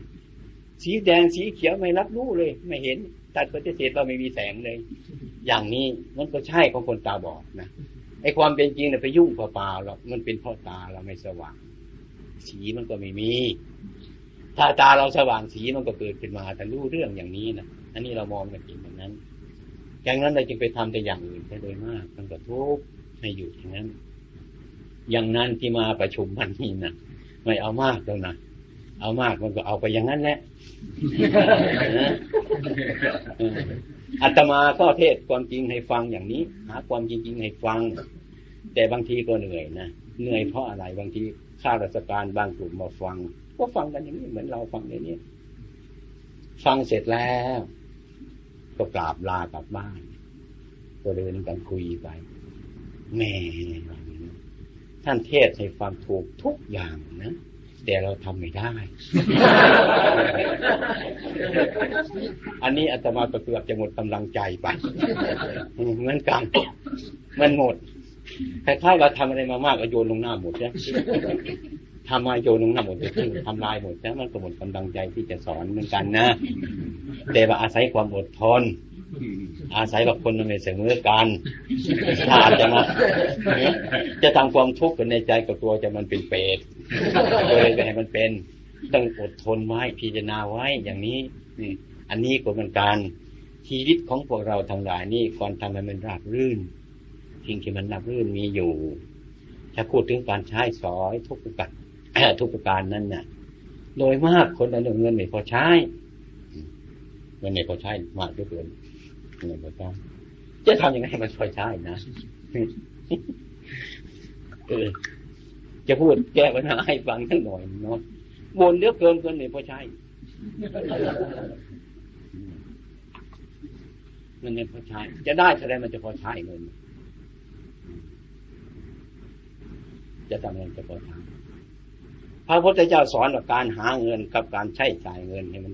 สีแดงสีเขียวไม่รับรู้เลย ไม่เห็น ตัดปฏิเสธว่าไม่มีแสงเลย อย่างนี้มันก็ใช่ของคนตาบอดนะไอ้ความเป็นจริงเนี่ยไปยุ่งเปล่าๆหรอกมันเป็นเพราะตาเราไม่สว่าง สีมันก็ไม่มี ถ้าตาเราสว่างสีมันก็เกิดขึ้นมาแต่รู้เรื่องอย่างนี้นะอันนี้เรามองกันจริงอย่างนั้นอย่างนั้นเราจึงไปทำแต่อย่างอื่นไปโดยมากมันก็ทุกข์ให้อยู่อย่างนั้น อย่างนั้นที่มาประชุมมันนี่นะไม่เอามากแล้วนะเอามากมันก็เอาไปอย่างนั้นแหละอาตมาก็เทศความจริงให้ฟังอย่างนี้ หาความจริงๆให้ฟัง แต่บางทีก็เหนื่อยนะเหนื่อยเพราะอะไรบางทีข้าราชการบางกลุ่มมาฟัง ก็ฟังกันอย่างนี้เหมือนเราฟังอย่างนี้ฟังเสร็จแล้ว ก็กราบลากลับบ้าน ก็เดินกันคุยไปแม่ ท่านเทศให้ฟังถูกทุกอย่างนะแต่เราทำไม่ได้ อันนี้อาตมาก็เกือบจะหมดกำลังใจไป เหมือนกัน มันหมดคล้ายๆเราทำอะไรมามากก็โยนลงหน้าหมดใช่ทำมาโยนลงหน้าหมดคือทำลายหมดใช่มันก็หมดกำลังใจที่จะสอนเหมือนกันนะ แต่ว่าอาศัยความอดทน อาศัยว่าคนมันไม่เสมอกันถ้าจะมาจะทำความทุกข์ในใจกับตัวจะมันเป็นเปรตเลยไปให้มันเป็น ต้องอดทนไว้พิจารณาไว้อย่างนี้นี่อันนี้ก็เป็นการชีวิตของพวกเราทั้งหลายนี่ก่อนทำให้มันราบรื่นสิ่งที่มันราบรื่นมีอยู่ ถ้าพูดถึงการใช้สอยทุกประการทุกประการนั้นน่ะ โดยมากคนเอาเงินไม่พอใช้เงินไม่พอใช้มากเกิน เงินพอใช้จะทำยังไงให้มันพอใช้นะเออจะพูดแก้ปัญหาให้ฟังทั้งหน่อยเนาะบนเลือกเกินเกินไม่พอใช้มันไม่พอใช้จะได้แสดงมันจะพอใช้เงินจะทำเงินจะพอใช้พระพุทธเจ้าสอนว่าการหาเงินกับการใช้จ่ายเงินให้มัน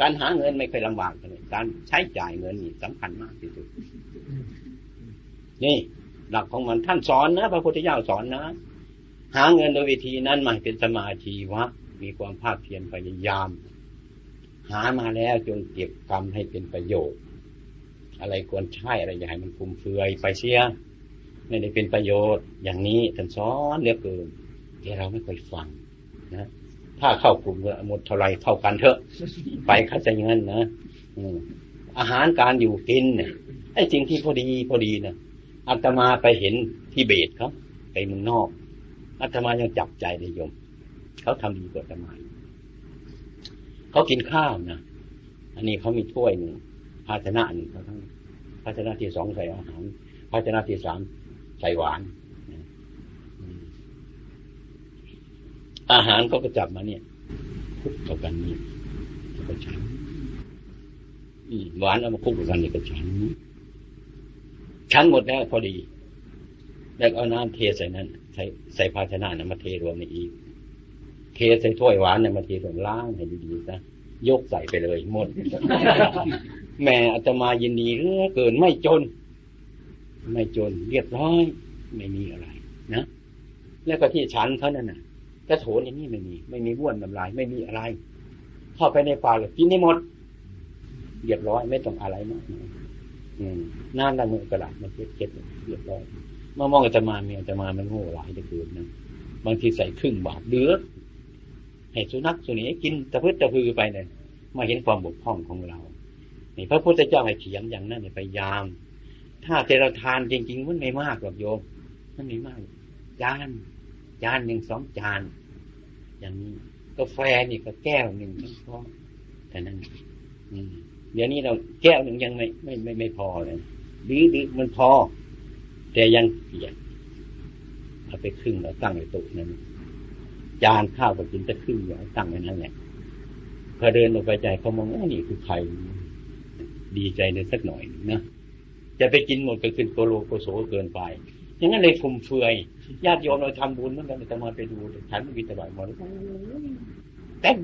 การหาเงินไม่เคยลำบากเลยการใช้จ่ายเงินนี่สำคัญมากที่สุด นี่ หลักของมันท่านสอนนะพระพุทธเจ้าสอนนะ หาเงินโดยวิธีนั้นมันเป็นสมาชีวะ มีความภาคเพียรพยายาม หามาแล้วจงเก็บกรรมให้เป็นประโยชน์ อะไรควรใช้อะไรอย่าให้มันฟุ่มเฟือยไปเสียไม่ได้เป็นประโยชน์ อย่างนี้ท่านสอนเลือกเกินแต่เราไม่เคยฟังนะ ถ้าเข้ากลุ่มหมดเท่าไรเท่ากันเถอะ ไปเข้าใจเงินนะอาหารการอยู่กินเนี่ยไอ้สิ่งที่พอดีพอดีนะอาตมาไปเห็นที่เบตเขาไปเมืองนอกอาตมายังจับใจในโยมเขาทำดีกว่าอาตมาเขากินข้าวนะอันนี้เขามีถ้วยหนึ่งภาชนะหนึ่งเขาทั้งภาชนะที่สองใส่อาหาร ภาชนะที่สามใส่หวาน อาหารก็กระจับมาเนี่ยคุกกับกันนี่ก็ฉันหวานเอามาคุกกับกันนี่ก็ฉันฉันหมดแล้วพอดี แล้วเอาน้ำเทใส่นั้น ใส่ใส่ภาชนะนะมาเทรวมในอีก เทใส่ถ้วยหวานเนี่ยมาเทรวมล้างให้ดีๆนะยกใส่ไปเลยหมด แม่อาตมายินดีเรื่อเกินไม่จน ไม่จนเรียบร้อย ไม่มีอะไร นะ แล้วก็ที่ชั้นเขานั่นน่ะ กระโถนอย่นี้ไม่มี ไม่มีบ้วนน้ำลายไม่มีอะไร เข้าไปในป่าเลยกินได้หมดเรียบร้อยไม่ต้องอะไรมากน่านละมือกระดาษมันเก็บเก็บเรียบร้อยมามองอาตมาเมียอาตมามันโง่หลายจะเกินนะบางทีใส่ครึ่งบาทเดือดให้สุนัขสุนีกินตะพื้นตะพือไปเนี่ยมาเห็นความบกพร่องของเรานี่พระพุทธเจ้าให้เขียนอย่างนั้นพยายาม ถ้าเทเราทานจริง ๆ มันไม่มากหรอกโยม มันไม่มากจาน จานหนึ่งสองจาน อย่างนี้กาแฟนี่ก็แก้วหนึ่งก็พอแต่นั้นเดี๋ยวนี้เราแก้วหนึ่งยังไม่ไม่ไม่ไม่พอเลยดีดีมันพอ แต่ยังเปียกเอาไปครึ่งแล้วตั้งในต๊ะนั้นจานข้าวก็กินแต่ครึ่งอย่างตั้งไว้นั่นแหละพอเดินออกไปใจเขามองว่านี่คือใครดีใจเลยสักหน่อยนะจะไปกินหมดก็ขึ้นโกโลโกโสเกินไปอย่างนั้นเลยฟุ่มเฟือย ญาติโยมเราทำบุญเหมือนกันจะมาไปดูฉันวิตบายมดเต็ม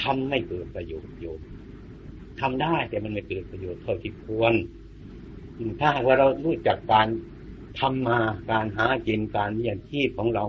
ทำไม่เกิดประโยชน์โยมทำได้แต่มันไม่เกิดประโยชน์เท่าที่ควรถ้าว่าเรารู้จักการทำมาการหากินการเลี้ยงชีพของเรา